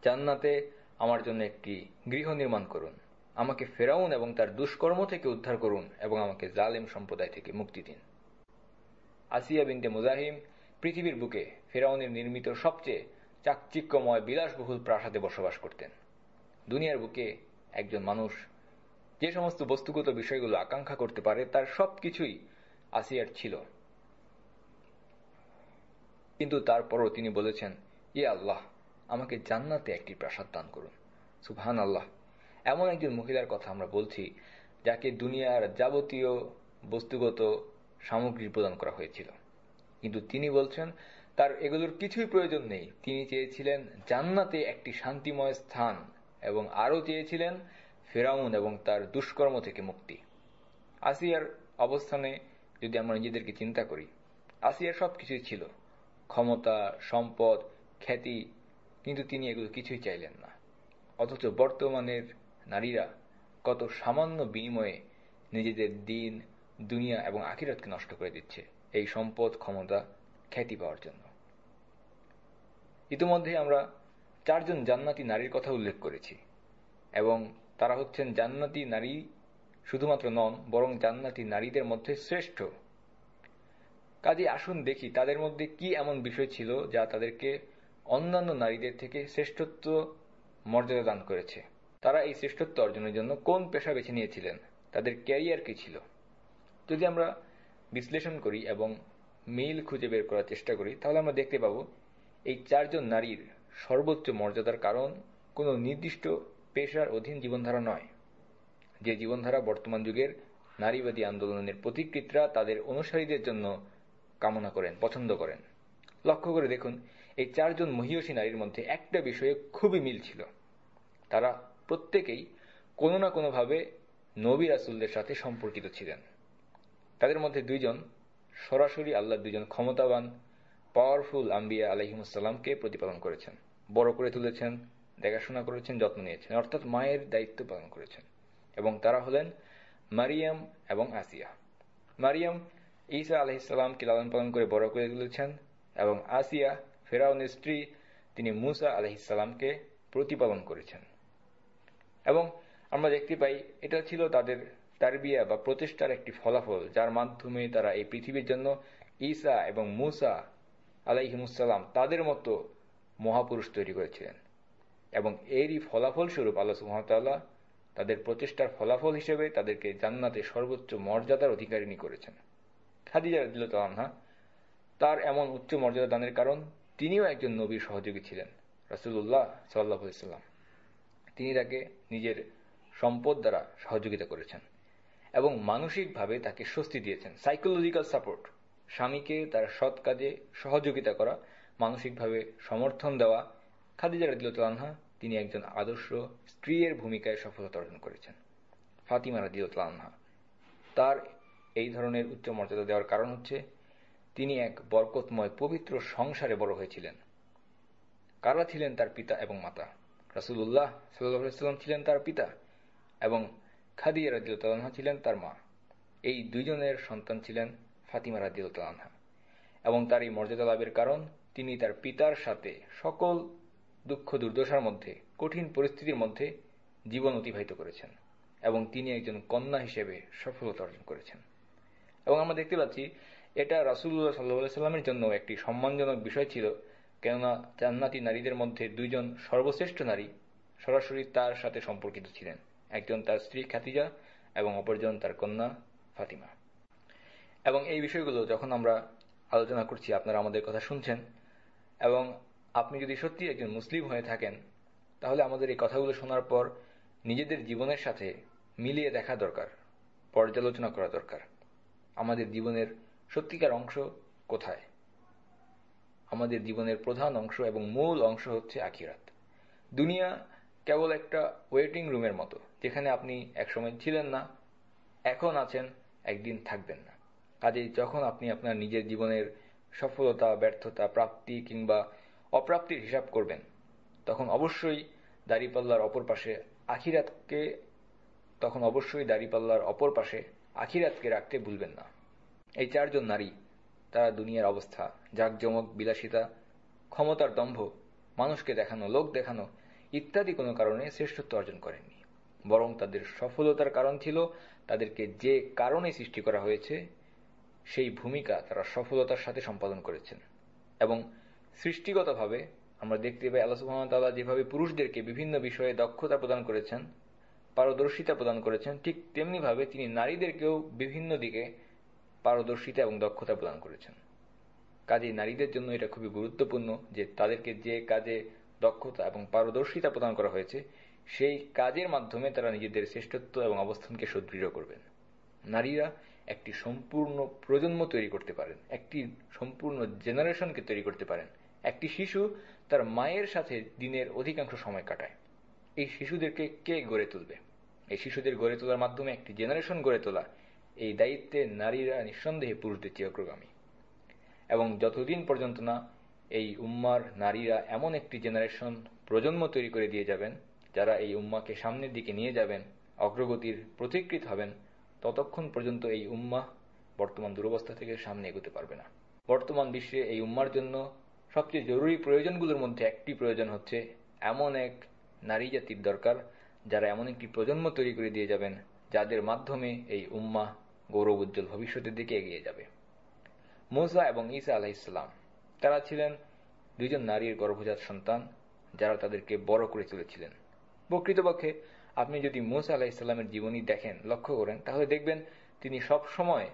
জান্নাতে আমার জন্য একটি গৃহ নির্মাণ করুন। আমাকে ফেরাউন এবং তার দুষ্কর্ম থেকে উদ্ধার করুন এবং আমাকে জালেম সম্প্রদায় থেকে মুক্তি দিন। আসিয়া বিনতে মুজাহিম পৃথিবীর বুকে ফেরাউনের নির্মিত সবচেয়ে চাকচিক্যময় বিলাসবহুল প্রাসাদে বসবাস করতেন। দুনিয়ার বুকে একজন মানুষ যে সমস্ত বস্তুগত বিষয়গুলো আকাঙ্ক্ষা করতে পারে, তার সবকিছুই আসিয়ার ছিল। কিন্তু তারপরও তিনি বলেছেন ইয়ে আল্লাহ, আমাকে জান্নাতে একটি প্রাসাদ দান করুন। সুবহান আল্লাহ এমন একজন মহিলার কথা আমরা বলছি, যাকে দুনিয়ার যাবতীয় বস্তুগত সামগ্রী প্রদান করা হয়েছিল। কিন্তু তিনি বলছেন, তার এগুলোর কিছুই প্রয়োজন নেই। তিনি চেয়েছিলেন জান্নাতে একটি শান্তিময় স্থান এবং আরও চেয়েছিলেন ফেরাউন এবং তার দুষ্কর্ম থেকে মুক্তি। আসিয়ার অবস্থানে যদি আমরা নিজেদেরকে চিন্তা করি, আসিয়ার সব কিছুই ছিল। ক্ষমতা, সম্পদ, খ্যাতি, কিন্তু তিনি এগুলো কিছুই চাইলেন না। অথচ বর্তমানের নারীরা কত সামান্য বিনিময়ে নিজেদের দিন, দুনিয়া এবং আখিরাতকে নষ্ট করে দিচ্ছে এই সম্পদ, ক্ষমতা, খ্যাতি পাওয়ার জন্য। ইতিমধ্যে আমরা চারজন জান্নাতি নারীর কথা উল্লেখ করেছি এবং তারা হচ্ছেন জান্নাতি নারী শুধুমাত্র নন, বরং জান্নাতি নারীদের মধ্যে শ্রেষ্ঠ কাজে আসুন দেখি তাদের মধ্যে কি এমন বিষয় ছিল যা তাদেরকে অন্যান্য নারীদের থেকে শ্রেষ্ঠত্ব, মর্যাদা দান করেছে। তারা এই শ্রেষ্ঠত্ব অর্জনের জন্য কোন পেশা বেছে নিয়েছিলেন? তাদের ক্যারিয়ার কি ছিল? যদি আমরা বিশ্লেষণ করি এবং মিল খুঁজে বের করার চেষ্টা করি, তাহলে আমরা দেখতে পাব এই চারজন নারীর সর্বোচ্চ মর্যাদার কারণ কোনো নির্দিষ্ট পেশার অধীন জীবনধারা নয়। যে জীবনধারা বর্তমান যুগের নারীবাদী আন্দোলনের প্রতিকৃতরা তাদের অনুসারীদের জন্য কামনা করেন, পছন্দ করেন। লক্ষ্য করে দেখুন, এই চারজন মহিয়সী নারীর মধ্যে একটা বিষয়ে খুবই মিল ছিল। তারা প্রত্যেকেই কোনো না কোনোভাবে নবী রাসুলদের সাথে সম্পর্কিত ছিলেন। তাদের মধ্যে দুইজন সরাসরি আল্লাহ দুইজন ক্ষমতাবান পাওয়ারফুল আম্বিয়া আলহিমুসাল্লামকে প্রতিপালন করেছেন। বড় করে তুলেছেন, দেখাশোনা করেছেন, যত্ন নিয়েছেন। অর্থাৎ মায়ের দায়িত্ব পালন করেছেন। এবং তারা হলেন মারিয়াম এবং আসিয়া। মারিয়াম ঈসা আলহিসাল্লামকে লালন পালন করে বড় করে তুলেছেন এবং আসিয়া ফেরাউনের স্ত্রী তিনি মুসা আলহিসাল্লামকে প্রতিপালন করেছেন। এবং আমরা দেখতে পাই, এটা ছিল তাদের তারবিয়া বা প্রচেষ্টার একটি ফলাফল যার মাধ্যমে তারা এই পৃথিবীর জন্য ঈসা এবং মুসা আলাইহিমুসাল্লাম তাদের মতো মহাপুরুষ তৈরি করেছিলেন। এবং এরই ফলাফল স্বরূপ আল্লাহ সুহামতাল্লাহ তাদের প্রচেষ্টার ফলাফল হিসেবে তাদেরকে জান্নাতে সর্বোচ্চ মর্যাদার অধিকারিণী করেছেন। খাদিজা রাদিল্লাহা তার এমন উচ্চ মর্যাদা দানের কারণ তিনিও একজন নবীর সহযোগী ছিলেন রাসুল্লাহ সাল্লাহাম তিনি তাকে নিজের সম্পদ দ্বারা সহযোগিতা করেছেন এবং মানসিকভাবে তাকে স্বস্তি দিয়েছেন সাইকোলজিক্যাল সাপোর্ট স্বামীকে তার সৎ কাজে সহযোগিতা করা, মানসিকভাবে সমর্থন দেওয়া। খাদিজা রাদিউল্লাহা তিনি একজন আদর্শ স্ত্রীর ভূমিকায় সফলতা অর্জন করেছেন, ফাতিমা রাদিউল্লাহা তার এই ধরনের উচ্চ মর্যাদা দেওয়ার কারণ হচ্ছে তিনি এক বরকতময় পবিত্র সংসারে বড় হয়েছিলেন। কারা ছিলেন তার পিতা এবং মাতা? রাসুল্লাহ সাল্লাম ছিলেন তার পিতা এবং খাদিয়া রাজিউল্লাহা ছিলেন তার মা। এই দুইজনের সন্তান ছিলেন ফাতিমা রাজিউল্লাহা এবং তার এই মর্যাদা লাভের কারণ, তিনি তার পিতার সাথে সকল দুঃখ দুর্দশার মধ্যে, কঠিন পরিস্থিতির মধ্যে জীবন অতিবাহিত করেছেন এবং তিনি একজন কন্যা হিসেবে সফলতা অর্জন করেছেন। এবং আমরা দেখতে পাচ্ছি, এটা রাসুল্লাহ সাল্লাহ সাল্লামের জন্য একটি সম্মানজনক বিষয় ছিল, কেননা জান্নাতি নারীদের মধ্যে দুইজন সর্বশ্রেষ্ঠ নারী সরাসরি তার সাথে সম্পর্কিত ছিলেন। একজন তার স্ত্রী খাতিজা এবং অপরজন তার কন্যা ফাতিমা। এবং এই বিষয়গুলো যখন আমরা আলোচনা করছি, আপনারা আমাদের কথা শুনছেন, এবং আপনি যদি সত্যি একজন মুসলিম হয়ে থাকেন, তাহলে আমাদের এই কথাগুলো শোনার পর নিজেদের জীবনের সাথে মিলিয়ে দেখা দরকার, পর্যালোচনা করা দরকার। আমাদের জীবনের সত্যিকার অংশ কোথায়? আমাদের জীবনের প্রধান অংশ এবং মূল অংশ হচ্ছে আখিরাত। দুনিয়া কেবল একটা ওয়েটিং রুমের মতো, যেখানে আপনি একসময় ছিলেন না, এখন আছেন, একদিন থাকবেন না। কাজেই যখন আপনি আপনার নিজের জীবনের সফলতা, ব্যর্থতা, প্রাপ্তি কিংবা অপ্রাপ্তির হিসাব করবেন, তখন অবশ্যই দাড়িপাল্লার অপর পাশে আখিরাতকে, তখন অবশ্যই দাড়িপাল্লার অপর পাশে আখিরাতকে রাখতে ভুলবেন না। এই চারজন নারী, তারা দুনিয়ার অবস্থা, জাকজমক, বিলাসিতা, ক্ষমতার দম্ভ, মানুষকে দেখানো, লোক দেখানো ইত্যাদি কোনো কারণে শ্রেষ্ঠত্ব অর্জন করেননি। বরং তাদের সফলতার কারণ ছিল তাদেরকে যে কারণে সৃষ্টি করা হয়েছে, সেই ভূমিকা তারা সফলতার সাথে সম্পাদন করেছেন। এবং সৃষ্টিগতভাবে আমরা দেখতে পাই, আল্লাহ সুহামতাল্লাহ যেভাবে পুরুষদেরকে বিভিন্ন বিষয়ে দক্ষতা প্রদান করেছেন পারদর্শিতা প্রদান করেছেন, ঠিক তেমনিভাবে তিনি নারীদেরকেও বিভিন্ন দিকে পারদর্শিতা এবং দক্ষতা প্রদান করেছেন। কাজে নারীদের জন্য এটা খুবই গুরুত্বপূর্ণ যে তাদেরকে যে কাজে দক্ষতা এবং পারদর্শিতা প্রদান করা হয়েছে, সেই কাজের মাধ্যমে তারা নিজেদের শ্রেষ্ঠত্ব এবং অবস্থানকে সুদৃঢ় করবেন। নারীরা একটি সম্পূর্ণ প্রজন্ম তৈরি করতে পারেন, একটি সম্পূর্ণ জেনারেশনকে তৈরি করতে পারেন। একটি শিশু তার মায়ের সাথে দিনের অধিকাংশ সময় কাটায়। এই শিশুদেরকে কে গড়ে তুলবে? এই শিশুদের গড়ে তোলার মাধ্যমে একটি জেনারেশন গড়ে তোলা এই দায়িত্বে নারীরা নিঃসন্দেহে পুরুষদের চেয়ে অগ্রগামী। এবং যতদিন পর্যন্ত না এই উম্মার নারীরা এমন একটি জেনারেশন প্রজন্ম তৈরি করে দিয়ে যাবেন, যারা এই উম্মাকে সামনের দিকে নিয়ে যাবেন, অগ্রগতির প্রতিকৃত হবেন, ততক্ষণ পর্যন্ত এই উম্মা বর্তমান দুরবস্থা থেকে সামনে এগোতে পারবে না। বর্তমান বিশ্বে এই উম্মার জন্য সবচেয়ে জরুরি প্রয়োজনগুলোর মধ্যে একটি প্রয়োজন হচ্ছে এমন এক নারী জাতির দরকার, যারা এমন একটি প্রজন্ম তৈরি করে দিয়ে যাবেন, যাদের মাধ্যমে এই উম্মা গৌরব উজ্জ্বল ভবিষ্যতের দিকে এগিয়ে যাবে। মোসা এবং ঈসা আলাহিসাল্লাম তারা ছিলেন দুইজন নারীর গর্ভজাত সন্তান, যারা তাদেরকে বড় করে তুলেছিলেন। প্রকৃতপক্ষে, আপনি যদি মোসা আলাহিসাল্লামের জীবনী দেখেন, লক্ষ্য করেন, তাহলে দেখবেন তিনি সব সময়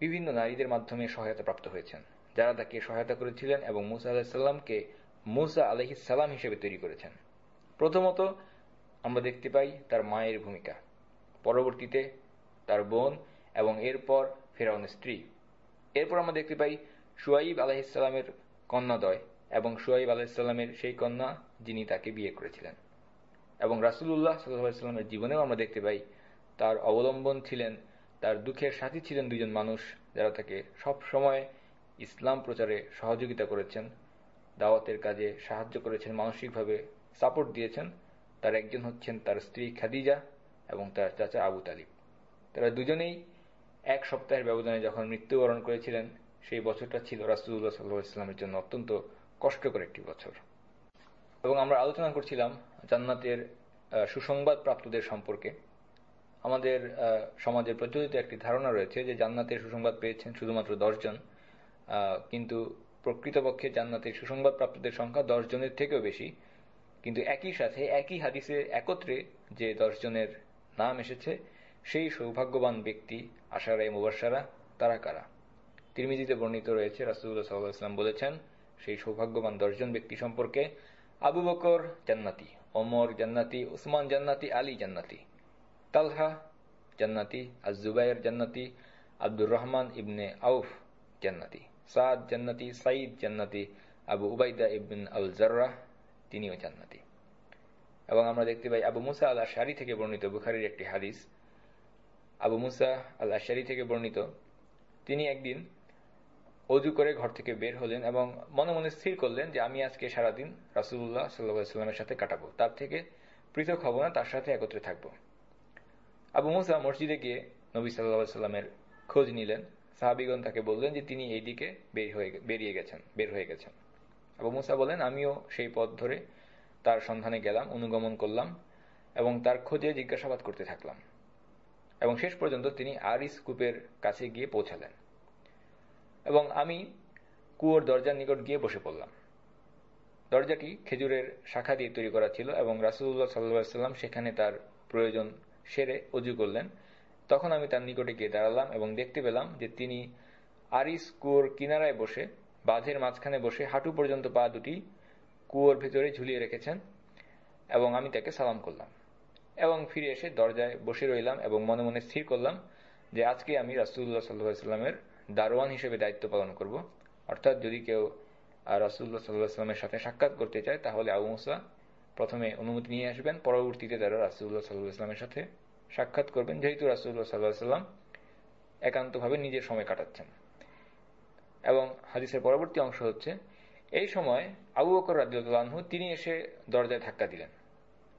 বিভিন্ন নারীদের মাধ্যমে সহায়তা প্রাপ্ত হয়েছেন। যারা তাকে সহায়তা করেছিলেন এবং মুসা আলাহিসাল্লামকে মুসা আলহিসাল্লাম হিসেবে তৈরি করেছেন। প্রথমত, আমরা দেখতে পাই তার মায়ের ভূমিকা। পরবর্তীতে তার বোন এবং এরপর ফেরাউনের স্ত্রী। এরপর আমরা দেখতে পাই সুয়াইব আলাহিসাল্লামের কন্যাদয় এবং সুয়াইব আলাহিসাল্লামের সেই কন্যা যিনি তাকে বিয়ে করেছিলেন। এবং রাসুল্লাহ সাল্লাহামের জীবনেও আমরা দেখতে পাই তার অবলম্বন ছিলেন, তার দুঃখের সাথী ছিলেন দুজন মানুষ যারা তাকে সব সময় ইসলাম প্রচারে সহযোগিতা করেছেন, দাওয়াতের কাজে সাহায্য করেছেন মানসিকভাবে সাপোর্ট দিয়েছেন তার একজন হচ্ছেন তার স্ত্রী খাদিজা এবং তার চাচা আবু তালিব। তারা দুজনেই এক সপ্তাহের ব্যবধানে যখন মৃত্যুবরণ করেছিলেন, সেই বছরটা ছিল রাসুল্লাহ সাল্লাহ ইসলামের জন্য অত্যন্ত কষ্টকর একটি বছর। এবং আমরা আলোচনা করছিলাম জান্নাতের সুসংবাদ প্রাপ্তদের সম্পর্কে। আমাদের সমাজে প্রচলিত একটি ধারণা রয়েছে যে জান্নাতের সুসংবাদ পেয়েছেন শুধুমাত্র দশজন কিন্তু প্রকৃতপক্ষে জান্নাতের সুসংবাদ প্রাপ্তদের সংখ্যা দশজনের থেকেও বেশি। কিন্তু একই সাথে একই হাদিসে একত্রে যে দশজনের নাম এসেছে, সেই সৌভাগ্যবান ব্যক্তি আশারাই মুবাসারা তারা কারা? তিরমিজিতে বর্ণিত রয়েছে রাসুল্লাহ সাল্লাহ ইসলাম বলেছেন, সেই সৌভাগ্যবান দশজন ব্যক্তি সম্পর্কে আবু বকর জান্নাতি, ওমর জান্নাতি, উসমান জান্নাতি, আলী জান্নাতি, তালহা জান্নাতি আজুবাইর জান্নাতি, আব্দুর রহমান ইবনে আউফ জান্নাতি, সাদ জান্নাতি সাইদ জান্নাতি, আবু উবাইদা ইবিন আল জার্রাহ তিনিও জান্নাতি। এবং আমরা দেখতে পাই আবু মুসা আল্লাহ শারি থেকে বর্ণিত, বুখারির একটি হাদিস। আবু মুসা আল্লাহ শারি থেকে বর্ণিত, তিনি একদিন অজু করে ঘর থেকে বের হলেন এবং মনে মনে স্থির করলেন যে আমি আজকে সারাদিন রাসুল্লাহ সাল্লাহামের সাথে কাটাবো। তার থেকে পৃথক হব না, তার সাথে একত্রে থাকব। আবু মুসা মসজিদে গিয়ে নবী সাল্লাহ সাল্লামের খোঁজ নিলেন। সাহাবিগণ তাকে বললেন যে তিনি এই দিকে বের হয়ে, বেরিয়ে গেছেন, বের হয়ে গেছেন। আবু মুসা বলেন, আমিও সেই পথ ধরে তার সন্ধানে গেলাম, অনুগমন করলাম এবং তার খোঁজে জিজ্ঞাসাবাদ করতে থাকলাম। এবং শেষ পর্যন্ত তিনি আরিস কূপের কাছে গিয়ে পৌঁছালেন এবং আমি কুয়োর দরজার নিকট গিয়ে বসে পড়লাম। দরজাটি খেজুরের শাখা দিয়ে তৈরি করা ছিল এবং রাসুল্লাহ সাল্লাম সেখানে তার প্রয়োজন সেরে অজু করলেন। তখন আমি তার নিকটে গিয়ে দাঁড়ালাম এবং দেখতে পেলাম যে তিনি আরিস কুয়োর কিনারায় বসে বাঁধের মাঝখানে বসে হাঁটু পর্যন্ত পা দুটি কুয়োর ভেতরে ঝুলিয়ে রেখেছেন এবং আমি তাকে সালাম করলাম। এবং ফিরে এসে দরজায় বসে রইলাম এবং মনে মনে স্থির করলাম যে আজকে আমি রাসুল্লাহ সাল্লাহামের দারোয়ান হিসেবে দায়িত্ব পালন করব। অর্থাৎ যদি কেউ রাসুল্লাহ সাল্লাহ সাল্লামের সাথে সাক্ষাৎ করতে চায়, তাহলে আবু মুসা প্রথমে অনুমতি নিয়ে আসবেন। পরবর্তীতে তারা রাসুল্লাহ সাল্লাহ সাথে সাক্ষাৎ করবেন। যেহেতু রাসুল্লাহ সাল্লাহ সাল্লাম একান্তভাবে নিজের সময় কাটাচ্ছেন। এবং হাদিসের পরবর্তী অংশ হচ্ছে, এই সময় আবু বকর রাজিউল্লাহু তিনি এসে দরজায় ধাক্কা দিলেন।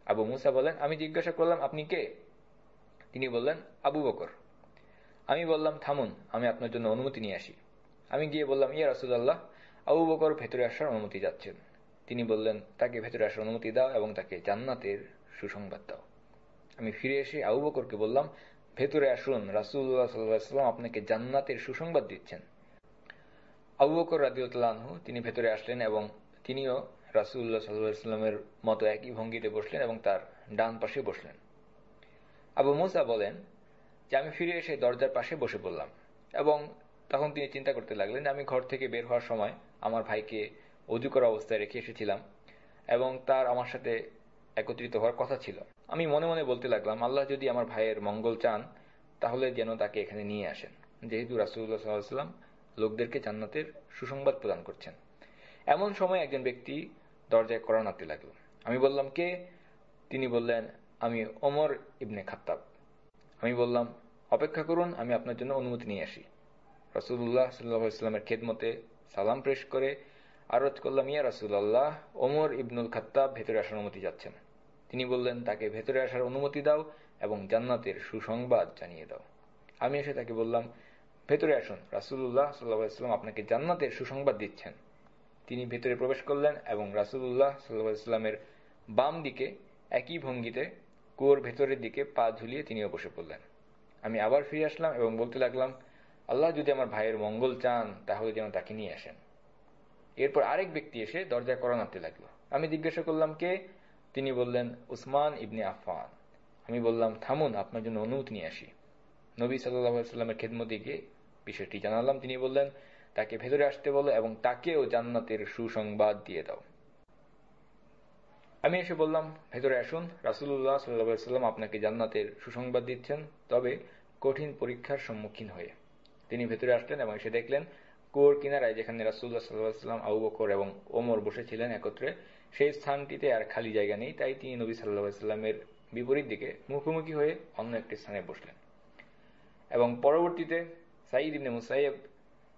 আবু মুসা বলেন আমি জিজ্ঞাসা করলাম, আপনি কে? তিনি বললেন, আবু বকর। আমি বললাম, থামুন, আমি আপনার জন্য অনুমতি নিয়ে আসি। আমি গিয়ে বললাম, ইয়া রাসুল্লাহ আবু বকর ভেতরে আসার অনুমতি যাচ্ছেন। তিনি বললেন, তাকে ভেতরে আসার অনুমতি দাও এবং তাকে জান্নাতের সুসংবাদ দাও। আমি ফিরে এসে আবু বকরকে বললাম, ভেতরে আসুন রাসুল্লাহ সাল্লাম আপনাকে জান্নাতের সুসংবাদ দিচ্ছেন। আবু বকর তিনি ভেতরে আসলেন এবং তিনিও রাসুল্লাহ সাল্লামের মতো একই ভঙ্গিতে বসলেন এবং তার ডান পাশে বসলেন। আবু মুসা বলেন যে, আমি ফিরে এসে দরজার পাশে বসে পড়লাম এবং তখন তিনি চিন্তা করতে লাগলেন আমি ঘর থেকে বের হওয়ার সময় আমার ভাইকে অজু করা অবস্থায় রেখে এসেছিলাম এবং তার আমার সাথে একত্রিত হওয়ার কথা ছিল। আমি মনে মনে বলতে লাগলাম, আল্লাহ যদি আমার ভাইয়ের মঙ্গল চান, তাহলে যেন তাকে এখানে নিয়ে আসেন। যেহেতু রাসুল্লাহ সাল্লাম লোকদেরকে জান্নাতের সুসংবাদ প্রদান করছেন। এমন সময় একজন ব্যক্তি দরজায় করা নাড়তে লাগল। আমি বললাম, কে? তিনি বললেন, আমি ওমর ইবনে খাত্তাব। আমি বললাম, অপেক্ষা করুন, আমি আপনার জন্য অনুমতি নিয়ে আসি। রসুল্লাহ সাল্লাহামের খেদমতে সালাম পেশ করে আরজ করলাম, ইয়া রাসুল্লাহ ওমর ইবনুল খাত্তাব ভেতরে আসার অনুমতি যাচ্ছেন। তিনি বললেন, তাকে ভেতরে আসার অনুমতি দাও এবং জান্নাতের সুসংবাদ জানিয়ে দাও। আমি এসে তাকে বললাম ভেতরে আসুন। রাসুল্লাহ সাল্লাহাম আপনাকে জান্নাতের সুসংবাদ দিচ্ছেন। তিনি ভেতরে প্রবেশ করলেন এবং রাসুল্লাহ সাল্লাহামের বাম দিকে একই ভঙ্গিতে কুয়োর ভেতরের দিকে পা ঝুলিয়ে তিনিও বসে পড়লেন। আমি আবার ফিরে আসলাম এবং বলতে লাগলাম, আল্লাহ যদি আমার ভাইয়ের মঙ্গল চান, তাহলে যেন তাকে নিয়ে আসেন। এরপর আরেক ব্যক্তি এসে দরজা করা নাড়তে লাগল। আমি জিজ্ঞাসা করলাম, কে? তিনি বললেন, উসমান ইবনে আফান আমি বললাম, থামুন, আপনার জন্য অনুমতি নিয়ে আসি। নবী সাল্লামের খেদমতে গিয়ে বিষয়টি জানালাম। তিনি বললেন, তাকে ভেতরে আসতে বলো এবং তাকেও জান্নাতের সুসংবাদ দিয়ে দাও। আমি এসে বললাম, ভেতরে আসুন। রাসুল্লাহ সাল্লাম আপনাকে জান্নাতের সুসংবাদ দিচ্ছেন। তবে কঠিন পরীক্ষার সম্মুখীন হয়ে। তিনি ভেতরে আসলেন এবং এসে দেখলেন কুয়োর কিনারায় যেখানে রাসুল্লাহ সাল্লাহাম আবু বকর এবং ওমর বসেছিলেন একত্রে, সেই স্থানটিতে আর খালি জায়গা নেই। তাই তিনি নবী সাল্লাহ সাল্লামের বিপরীত দিকে মুখোমুখি হয়ে অন্য একটি স্থানে বসলেন। এবং পরবর্তীতে সাইদ ইবনে মুসাইব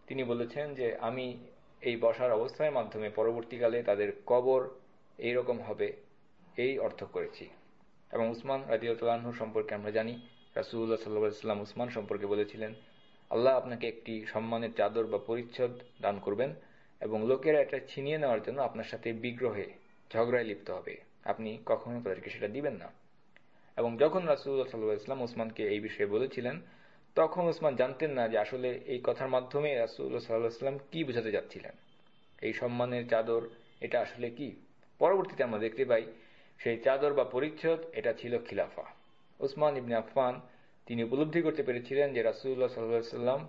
তিনি বলেছেন যে, আমি এই বসার অবস্থার মাধ্যমে পরবর্তীকালে তাদের কবর এই রকম হবে, এই অর্থ করেছি। এবং উসমান রাজিউল্লাহ সম্পর্কে আমরা জানি রাসুল্লাহ সাল্লাম উসমান সম্পর্কে বলেছিলেন, আল্লাহ আপনাকে একটি সম্মানের চাদর বা পরিচ্ছদ দান করবেন এবং লোকেরা এটা ছিনিয়ে নেওয়ার জন্য আপনার সাথে বিগ্রহে ঝগড়ায় লিপ্ত হবে। আপনি কখনো তাদেরকে সেটা দিবেন না। এবং যখন রাসুল্লাহ সাল্লাহ ইসলাম উসমানকে এই বিষয়ে বলেছিলেন তখন উসমান জানতেন না যে আসলে এই কথার মাধ্যমে রাসুল্লাহ সাল্লাহ সাল্লাম কি বোঝাতে যাচ্ছিলেন। এই সম্মানের চাদর, এটা আসলে কি? পরবর্তীতে আমরা দেখতে পাই সেই চাদর বা পরিচ্ছদ, এটা ছিল খিলাফা। উসমান ইবনে আফফান তিনি উপলব্ধি করতে পেরেছিলেন যে রাসুল্লাহ সাল্লাহ সাল্লাম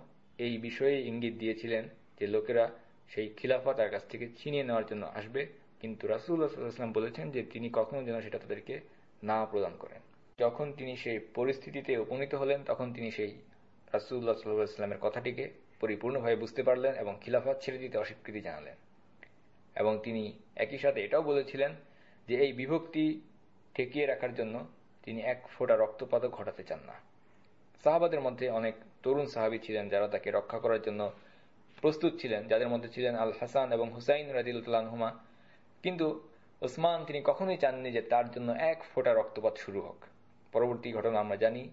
এই বিষয়ে ইঙ্গিত দিয়েছিলেন যে লোকেরা সেই খিলাফা তার কাছ থেকে ছিনিয়ে নেওয়ার জন্য আসবে। কিন্তু রাসুল্লাহ সাল্লাহাম বলেছেন যে তিনি কখনো যেন সেটা তাদেরকে না প্রদান করেন। যখন তিনি সেই পরিস্থিতিতে উপনীত হলেন, তখন তিনি সেই রাসুল্লাহ সাল্লাহামের কথাটিকে পরিপূর্ণভাবে বুঝতে পারলেন এবং খিলাফত ছেড়ে দিতে অস্বীকৃতি জানালেন। এবং তিনি একই সাথে এটাও বলেছিলেন যে এই বিভক্তি ঠেকিয়ে রাখার জন্য তিনি এক ফোঁটা রক্তপাতও ঘটাতে চান না। সাহাবাদের মধ্যে অনেক তরুণ সাহাবি ছিলেন যারা তাকে রক্ষা করার জন্য প্রস্তুত ছিলেন, যাদের মধ্যে ছিলেন আল হাসান এবং হুসাইন রাজিউল্লাহমা কিন্তু ওসমান তিনি কখনোই চাননি যে তার জন্য এক ফোঁটা রক্তপাত শুরু হোক। পরবর্তী ঘটনা আমরা জানি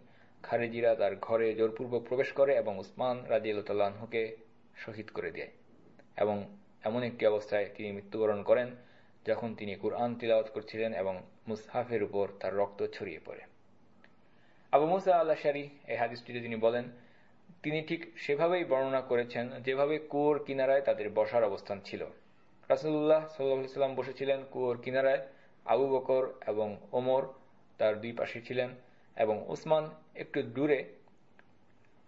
খারেজিরা তার ঘরে জোরপূর্বক প্রবেশ করে এবং উসমান রাজিউল্লাহকে শহীদ করে দেয় এবং এমন একটি অবস্থায় তিনি মৃত্যুবরণ করেন যখন তিনি কুরআন তিলাওয়াত করছিলেন এবং মুসহাফের উপর তার রক্ত ছড়িয়ে পড়ে। আবু মুসা আল্লাহ শারি এই হাদিসটিতে তিনি বলেন, তিনি ঠিক সেভাবেই বর্ণনা করেছেন যেভাবে কুয়োর কিনারায় তাদের বসার অবস্থান ছিল। রাসুল্লাহ সাল্লাম বসেছিলেন কুয়োর কিনারায়, আবু বকর এবং ওমর তার দুই পাশে ছিলেন। এবং ওসমান একটু দূরে,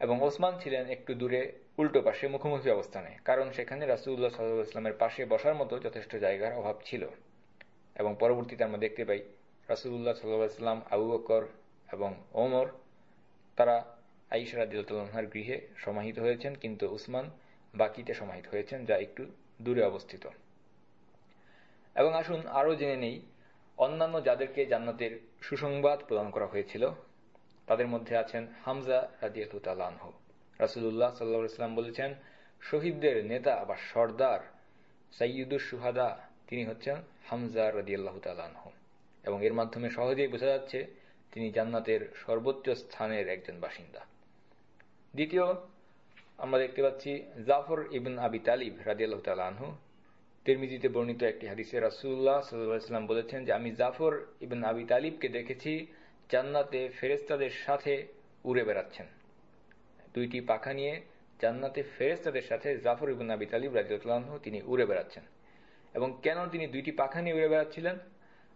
এবং ওসমান ছিলেন একটু দূরে, উল্টো পাশে মুখোমুখি অবস্থানে, কারণ সেখানে রাসুল্লাহ সাল্লাহ ইসলামের পাশে বসার মতো যথেষ্ট জায়গার অভাব ছিল। এবং পরবর্তীতে আমরা দেখতে পাই রাসুল্লাহ সাল্লাহ ইসলাম আবু বকর এবং ওমর, তারা আইসারা দিলতালহার গৃহে সমাহিত হয়েছেন, কিন্তু উসমান বাকিতে সমাহিত হয়েছেন, যা একটু দূরে অবস্থিত। এবং আসুন আরও জেনে নেই অন্যান্য যাদেরকে জান্নাতের সুসংবাদ প্রদান করা হয়েছিল, তাদের মধ্যে আছেন হামজা রাজিয়ালহ রাসুল্লাহ সাল্লাহ ইসলাম বলেছেন, শহীদদের নেতা বা সর্দার সাইয়ুদুর সুহাদা তিনি হচ্ছেন হামজা রাজিয়াল্লাহ তালাহ এবং এর মাধ্যমে সহজেই বোঝা যাচ্ছে, তিনি জান্নাতের সর্বোচ্চ স্থানের একজন বাসিন্দা। দ্বিতীয়, আমরা দেখতে পাচ্ছি জাফর ইবিন আবি তালিব রাজিয়াল্লাহ তালাহু তিরমিজিতে বর্ণিত একটি হাদিসে রাসুল্লাহ সাল্লাম বলেছেন যে, আমি জাফর ইবিন আবি তালিবকে দেখেছি, জান্নাতে ফেরেস্তাদের সাথে উড়ে বেড়াচ্ছেন। দুইটি পাখা নিয়ে জান্নাতে ফেরেস্তাদের সাথে জাফর ইবিন আবি তালিব রাজিউল্লাহ তিনি উড়ে বেড়াচ্ছেন। এবং কেন তিনি দুইটি পাখা নিয়ে উড়ে বেড়াচ্ছিলেন?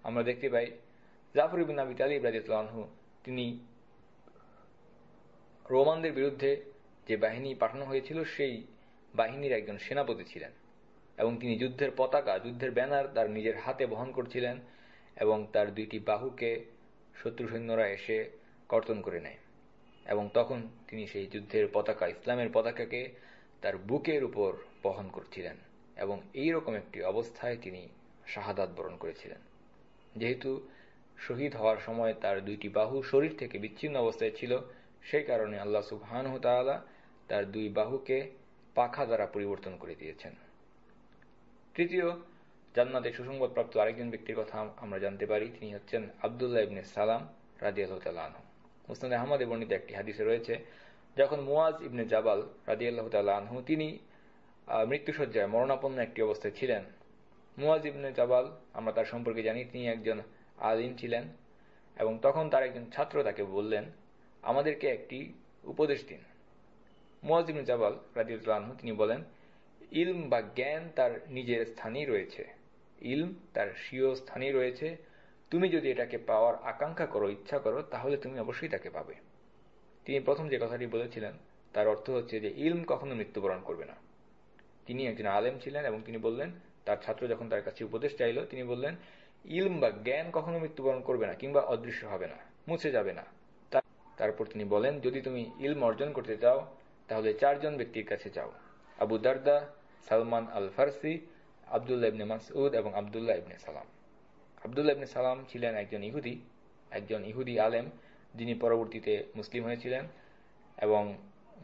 আমরা দেখতে পাই, জাফর ইবিন আবি তালিব রাজিউল্লাহ তিনি রোমানদের বিরুদ্ধে যে বাহিনী পাঠানো হয়েছিল, সেই বাহিনীর একজন সেনাপতি ছিলেন। এবং তিনি যুদ্ধের পতাকা, যুদ্ধের ব্যানার তার নিজের হাতে বহন করছিলেন এবং তার দুইটি বাহুকে শত্রু সৈন্যরা এসে কর্তন করে নেয়। এবং তখন তিনি সেই যুদ্ধের পতাকা, ইসলামের পতাকাকে তার বুকের উপর বহন করছিলেন এবং এই রকম একটি অবস্থায় তিনি শাহাদাত বরণ করেছিলেন। যেহেতু শহীদ হওয়ার সময় তার দুইটি বাহু শরীর থেকে বিচ্ছিন্ন অবস্থায় ছিল সেই কারণে আল্লাহ সুবহান তার দুই বাহুকে পাখা দ্বারা পরিবর্তন করে দিয়েছেন। তৃতীয়, জান্নাতে সুসংবাদপ্রাপ্ত আরেকজন ব্যক্তির কথা আমরা জানতে পারি। তিনি হচ্ছেন আবদুল্লাহ ইবনে সালাম রাজিয়াল্লাহ তাল্লাহ মুসনাদ আহমদে বর্ণিত একটি হাদিসে রয়েছে, যখন মুয়াজ ইবনে জাবাল রাজিয়াল্লাহ তাল্লাহু তিনি মৃত্যুসজ্জায় মরণাপন্ন একটি অবস্থায় ছিলেন। মুয়াজ ইবনে জাবাল, আমরা তার সম্পর্কে জানি, তিনি একজন আলিম ছিলেন এবং তখন তার একজন ছাত্র তাকে বললেন, আমাদেরকে একটি উপদেশ দিন। মুয়াজ ইবনে জাবাল রাজিউল্লাহ তিনি বলেন ইলম বা জ্ঞান তার নিজের স্থানেই রয়েছে। ইলম তার স্বীয় স্থানেই রয়েছে। তুমি যদি এটাকে পাওয়ার আকাঙ্ক্ষা করো, ইচ্ছা করো, তাহলে তুমি অবশ্যই তাকে পাবে। তিনি প্রথম যে কথাটি বলেছিলেন, তার অর্থ হচ্ছে যে ইলম কখনো মৃত্যুবরণ করবে না। তিনি একজন আলেম ছিলেন এবং তিনি বললেন, তার ছাত্র যখন তার কাছে উপদেশ চাইল, তিনি বললেন, ইলম বা জ্ঞান কখনো মৃত্যুবরণ করবে না কিংবা অদৃশ্য হবে না, মুছে যাবে না। তারপর তিনি বলেন, যদি তুমি ইলম অর্জন করতে চাও, তাহলে চারজন ব্যক্তির কাছে যাও। আবু দারদা সালমান আল ফারসি আবদুল্লাহ ইবনে মাসউদ এবং আবদুল্লাহ ইবনে সালাম আবদুল্লাহ ইবনে সালাম ছিলেন একজন ইহুদি একজন ইহুদি আলেম, যিনি পরবর্তীতে মুসলিম হয়েছিলেন, এবং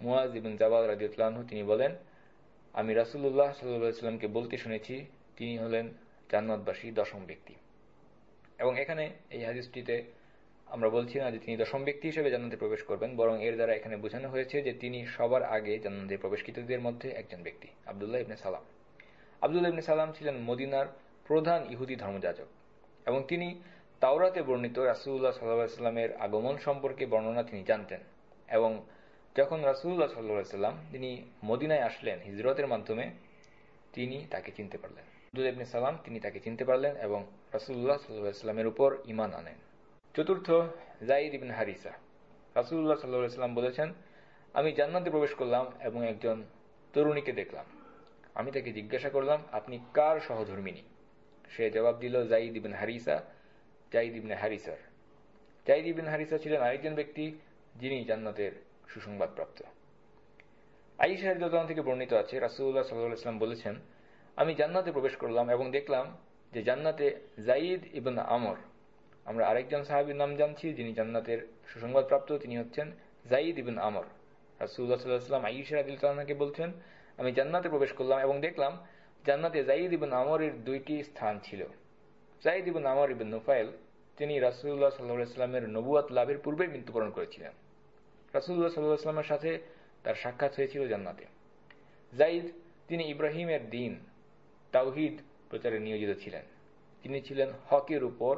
মুয়াজ ইবিন জাবাল রাজিউল্লাহ তিনি বলেন, আমি রাসুল্লাহ সাল্লামকে বলতে শুনেছি, তিনি হলেন জান্নাতবাসী দশম ব্যক্তি। এবং এখানে এই হাদিসটিতে আমরা বলছি না যে তিনি দশম ব্যক্তি হিসেবে জান্নাতে প্রবেশ করবেন, বরং এর দ্বারা এখানে বোঝানো হয়েছে যে তিনি সবার আগে জান্নাতে প্রবেশকৃতদের মধ্যে একজন ব্যক্তি, আবদুল্লাহ ইবনে সালাম। আবদুল্লাহ ইবনে সালাম ছিলেন মদিনার প্রধান ইহুদি ধর্মযাজক এবং তিনি তাওরাতে বর্ণিত রাসুল্লাহ সাল্লাহামের আগমন সম্পর্কে বর্ণনা তিনি জানতেন এবং যখন রাসুল্লাহ সাল্লাহ সাল্লাম তিনি মদিনায় আসলেন, হিজরতের মাধ্যমে তিনি তাকে চিনতে পারলেন। আব্দুল ইবনে সালাম তিনি তাকে চিনতে পারলেন এবং রাসুল্লাহ সাল্লাহ সাল্লামের উপর ইমান আনেন। চতুর্থ জাইদ ইবিন হারিসা। রাসুল্লাহ সাল্লাহ বলেছেন, আমি জান্নাতে প্রবেশ করলাম এবং একজন তরুণীকে দেখলাম। আমি তাকে জিজ্ঞাসা করলাম, আপনি কার সহধর্মিনী? সে জবাব দিল, জাইদ ইবিন হারিসা, জাইদ ইবনে হারিসার। জাইদ ইবিন হারিসা ছিলেন আরেকজন ব্যক্তি যিনি জান্নাতের সুসংবাদ প্রাপ্ত আইসাহ থেকে বর্ণিত আছে রাসুল্লাহ সাল্লাহ ইসলাম বলেছেন, আমি জান্নাতে প্রবেশ করলাম এবং দেখলাম যে জান্নাতে জাইদ ইবন আমর আমরা আরেকজন সাহাবির নাম জানছি, যিনি জান্নাতের সুসংবাদ প্রাপ্ত তিনি হচ্ছেন জাইদ ইবিন আমর। রাসুল্লাহ সাল্লাহাম আইসা আদিলকে বলছেন, আমি জান্নাতে প্রবেশ করলাম এবং দেখলাম জান্নাতে জাইদ ইবিন আমরের দুইটি স্থান ছিল। জাইদ ইবিন আমর ইবিন নুফাইল, তিনি রাসুল্লাহ সাল্লাহ ইসলামের নবুয়াত লাভের পূর্বে মৃত্যুবরণ করেছিলেন। রাসুল্লাহ সাল্লাহ ইসলামের সাথে তার সাক্ষাৎ হয়েছিল জান্নাতে। জাইদ তিনি ইব্রাহিমের দিন তাওহিদ প্রচারে নিয়োজিত ছিলেন। তিনি ছিলেন হকের উপর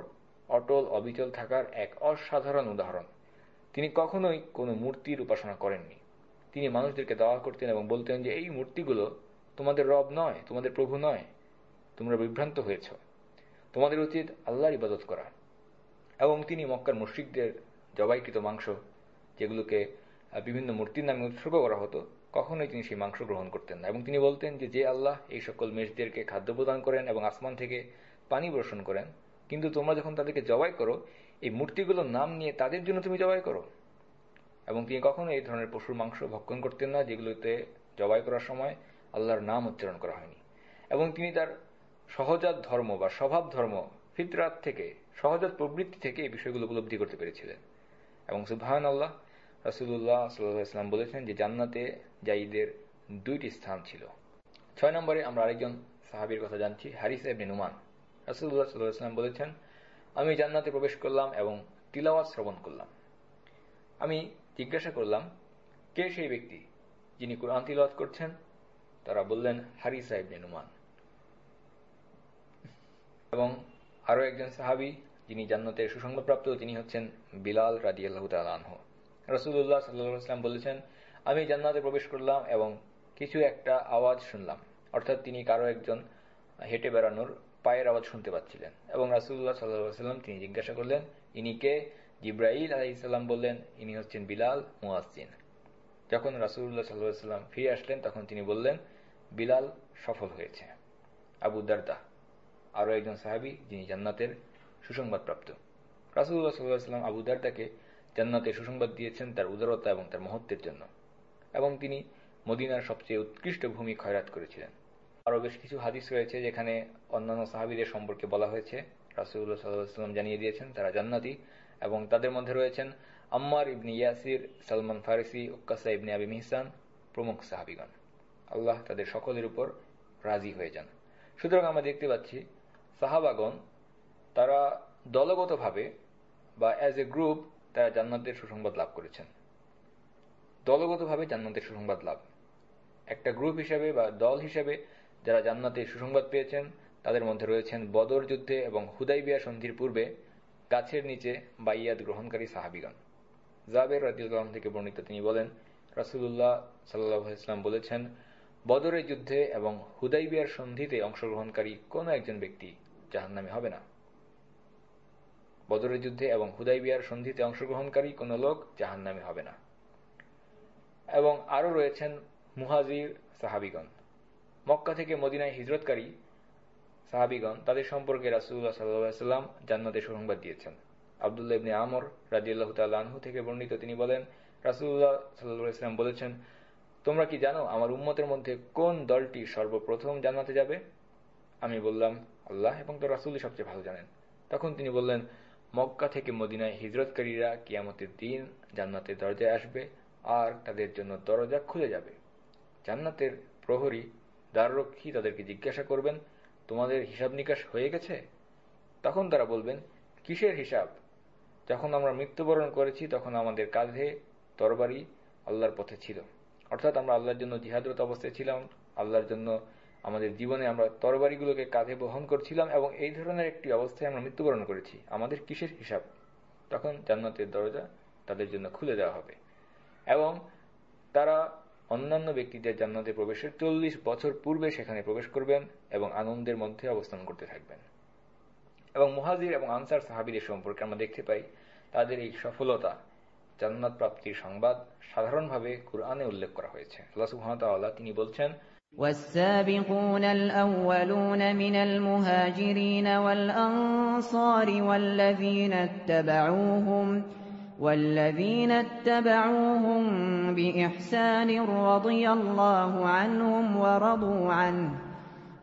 অটল অবিচল থাকার এক অসাধারণ উদাহরণ। তিনি কখনোই কোনো মূর্তির উপাসনা করেননি। তিনি মানুষদেরকে দাওয়া করতেন এবং বলতেন যে, এই মূর্তিগুলো তোমাদের রব নয়, তোমাদের প্রভু নয়, তোমরা বিভ্রান্ত হয়েছ। তোমাদের উচিত আল্লাহর ইবাদত করা। এবং তিনি মক্কার মুশ্রিকদের জবাইকৃত মাংস, যেগুলোকে বিভিন্ন মূর্তির নামে উৎসর্গ করা হতো, কখনোই তিনি সেই মাংস গ্রহণ করতেন না। এবং তিনি বলতেন যে যে আল্লাহ এই সকল মেষদেরকে খাদ্য প্রদান করেন এবং আসমান থেকে পানি বর্ষণ করেন কিন্তু তোমরা যখন তাদেরকে জবাই করো, এই মূর্তিগুলোর নাম নিয়ে তাদের জন্য তুমি জবাই করো। এবং তিনি কখনো এই ধরনের পশুর মাংস ভক্ষণ করতেন না, যেগুলোতে জবাই করার সময় আল্লাহর নাম উচ্চারণ করা হয়নি। এবং তিনি তার সহজাত ধর্ম বা স্বভাব ধর্ম, ফিতরাত থেকে, সহজাত প্রবৃত্তি থেকে এই বিষয়গুলো উপলব্ধি করতে পেরেছিলেন। এবং সুবাহান আল্লাহ রাসুল্লাহ সাল্লাম বলেছেন যে জান্নাতে জাইদের দুইটি স্থান ছিল। ছয় নম্বরে আমরা আরেকজন সাহাবির কথা জানছি, হারিস এবনে রাসুল্লাহ সাল্লাম বলেছেন, আমি জান্নাতে প্রবেশ করলাম এবং তিলাওয়াত শ্রবণ করলাম। আমি জিজ্ঞাসা করলাম, কে সেই ব্যক্তি যিনি কোরআন তিলাওয়াত করছেন? তারা বললেন হারি সাহেব নুমান। এবং আরও একজন সাহাবি যিনি জান্নাতের সুসংবাদপ্রাপ্ত, তিনি হচ্ছেন বিলাল রাজি আল্লাহ তালহ রসুল্লাহ সাল্লাম বলেছেন, আমি জান্নাতে প্রবেশ করলাম এবং কিছু একটা আওয়াজ শুনলাম। অর্থাৎ তিনি কারও একজন হেঁটে বেড়ানোর পায়ের আওয়াজ শুনতে পাচ্ছিলেন। এবং রাসুল্লাহ সাল্লাম তিনি জিজ্ঞাসা করলেন, ইনি কে? জিব্রাইল আলাইসাল্লাম বললেন, ইনি হচ্ছেন বিলাল মুয়াসিন যখন রাসুল্লাহ সাল্লাম ফিরে আসলেন, তখন তিনি বললেন, বিলাল সফল হয়েছে। আবু দারদা, আরও একজন সাহাবি, যিনি জান্নাতের সুসংবাদপ্রাপ্ত। রাসুল্লাহ সাল্লাম আবু দারদাকে জান্নাতের সুসংবাদ দিয়েছেন তার উদারতা এবং তার মহত্বের জন্য। এবং তিনি মদিনার সবচেয়ে উৎকৃষ্ট ভূমি খয়রাত করেছিলেন। আরও বেশ কিছু হাদিস রয়েছে যেখানে অন্যান্য সাহাবিদের সম্পর্কে বলা হয়েছে। রাসুল্লাহ সাল্লাম জানিয়ে দিয়েছেন, তারা জান্নাতি এবং তাদের মধ্যে রয়েছেন আম্মার ইবনি ইয়াসির, সালমান ফারিসি উক্কাসা ইবনে আবি মিহসান প্রমুখ সাহাবিগণ। আল্লাহ তাদের সকলের উপর রাজি হয়ে যান। সুতরাং আমরা দেখতে পাচ্ছি, সাহাবাগণ তারা দলগতভাবে বা অ্যাজ এ গ্রুপ তারা জান্নাতের সুসংবাদ লাভ করেছেন। দলগতভাবে জান্নাতের সুসংবাদ লাভ। একটা গ্রুপ হিসেবে বা দল হিসেবে যারা জান্নাতের সুসংবাদ পেয়েছেন, তাদের মধ্যে রয়েছেন বদর যুদ্ধে এবং হুদাইবিয়া সন্ধির পূর্বে গাছের নিচে বাইয়াত গ্রহণকারী সাহাবিগণ। জাবের রাজিউল্লাহ থেকে বর্ণিত তিনি বলেন রাসুল্লাহ সাল্লাহ ইসলাম বলেছেন, বদরের যুদ্ধে এবং হুদাইবিয়ার সন্ধিতে অংশগ্রহণকারী কোন একজন ব্যক্তি জাহান্নামে হবে না। বদরের যুদ্ধে এবং হুদাইবিয়ার সন্ধিতে অংশগ্রহণকারী কোন লোক জাহান্নামে হবে না। এবং আরও রয়েছেন মুহাজির সাহাবিগণ। মক্কা থেকে মদিনায় হিজরতকারী সাহাবিগণ তাদের সম্পর্কে রাসুল্লাহ সাল্লাম জান্নাতের সুসংবাদ দিয়েছেন। আবদুল্লাহ ইবনে আমর রাজিয়াল্লাহ তাল্লাহু থেকে বর্ণিত তিনি বলেন রাসুল্লাহ সাল্লাম বলেছেন, তোমরা কি জানো আমার উম্মতের মধ্যে কোন দলটি সর্বপ্রথম জান্নাতে যাবে? আমি বললাম, আল্লাহ এবং তো রাসুল্লি সবচেয়ে ভালো জানেন। তখন তিনি বললেন, মক্কা থেকে মদিনায় হিজরতকারীরা কিয়ামতের দিন জান্নাতের দরজায় আসবে আর তাদের জন্য দরজা খুলে যাবে। জান্নাতের প্রহরী দ্বাররক্ষী তাদেরকে জিজ্ঞাসা করবেন, তোমাদের হিসাব নিকাশ হয়ে গেছে? তখন তারা বলবেন, কিসের হিসাব? যখন আমরা মৃত্যুবরণ করেছি, তখন আমাদের কাঁধে তরবারি আল্লাহর পথে ছিল। অর্থাৎ আমরা আল্লাহর জন্য জিহাদরত অবস্থায় ছিলাম, আল্লাহর জন্য আমাদের জীবনে আমরা তরবারিগুলোকে কাঁধে বহন করছিলাম এবং এই ধরনের একটি অবস্থায় আমরা মৃত্যুবরণ করেছি। আমাদের কিসের হিসাব? তখন জান্নাতের দরজা তাদের জন্য খুলে দেওয়া হবে। এবং তারা অন্যান্য ব্যক্তিদের জান্নাতে প্রবেশের চল্লিশ বছর পূর্বে সেখানে প্রবেশ করবেন এবং আনন্দের মধ্যে অবস্থান করতে থাকবেন এবং মুহাজির এবং আনসার সাহাবিদের সম্পর্কে আমরা দেখতে পাই তাদের এই সফলতা জান্নাত প্রাপ্তির সংবাদ সাধারণভাবে কুরআনে উল্লেখ করা হয়েছে আল্লাহ সুবহানাহু তিনি বলছেন والسابقون الأولون من المهاجرين والأنصار والذين اتبعوهم والذين اتبعوهم بإحسان رضي الله عنهم ورضوا عنه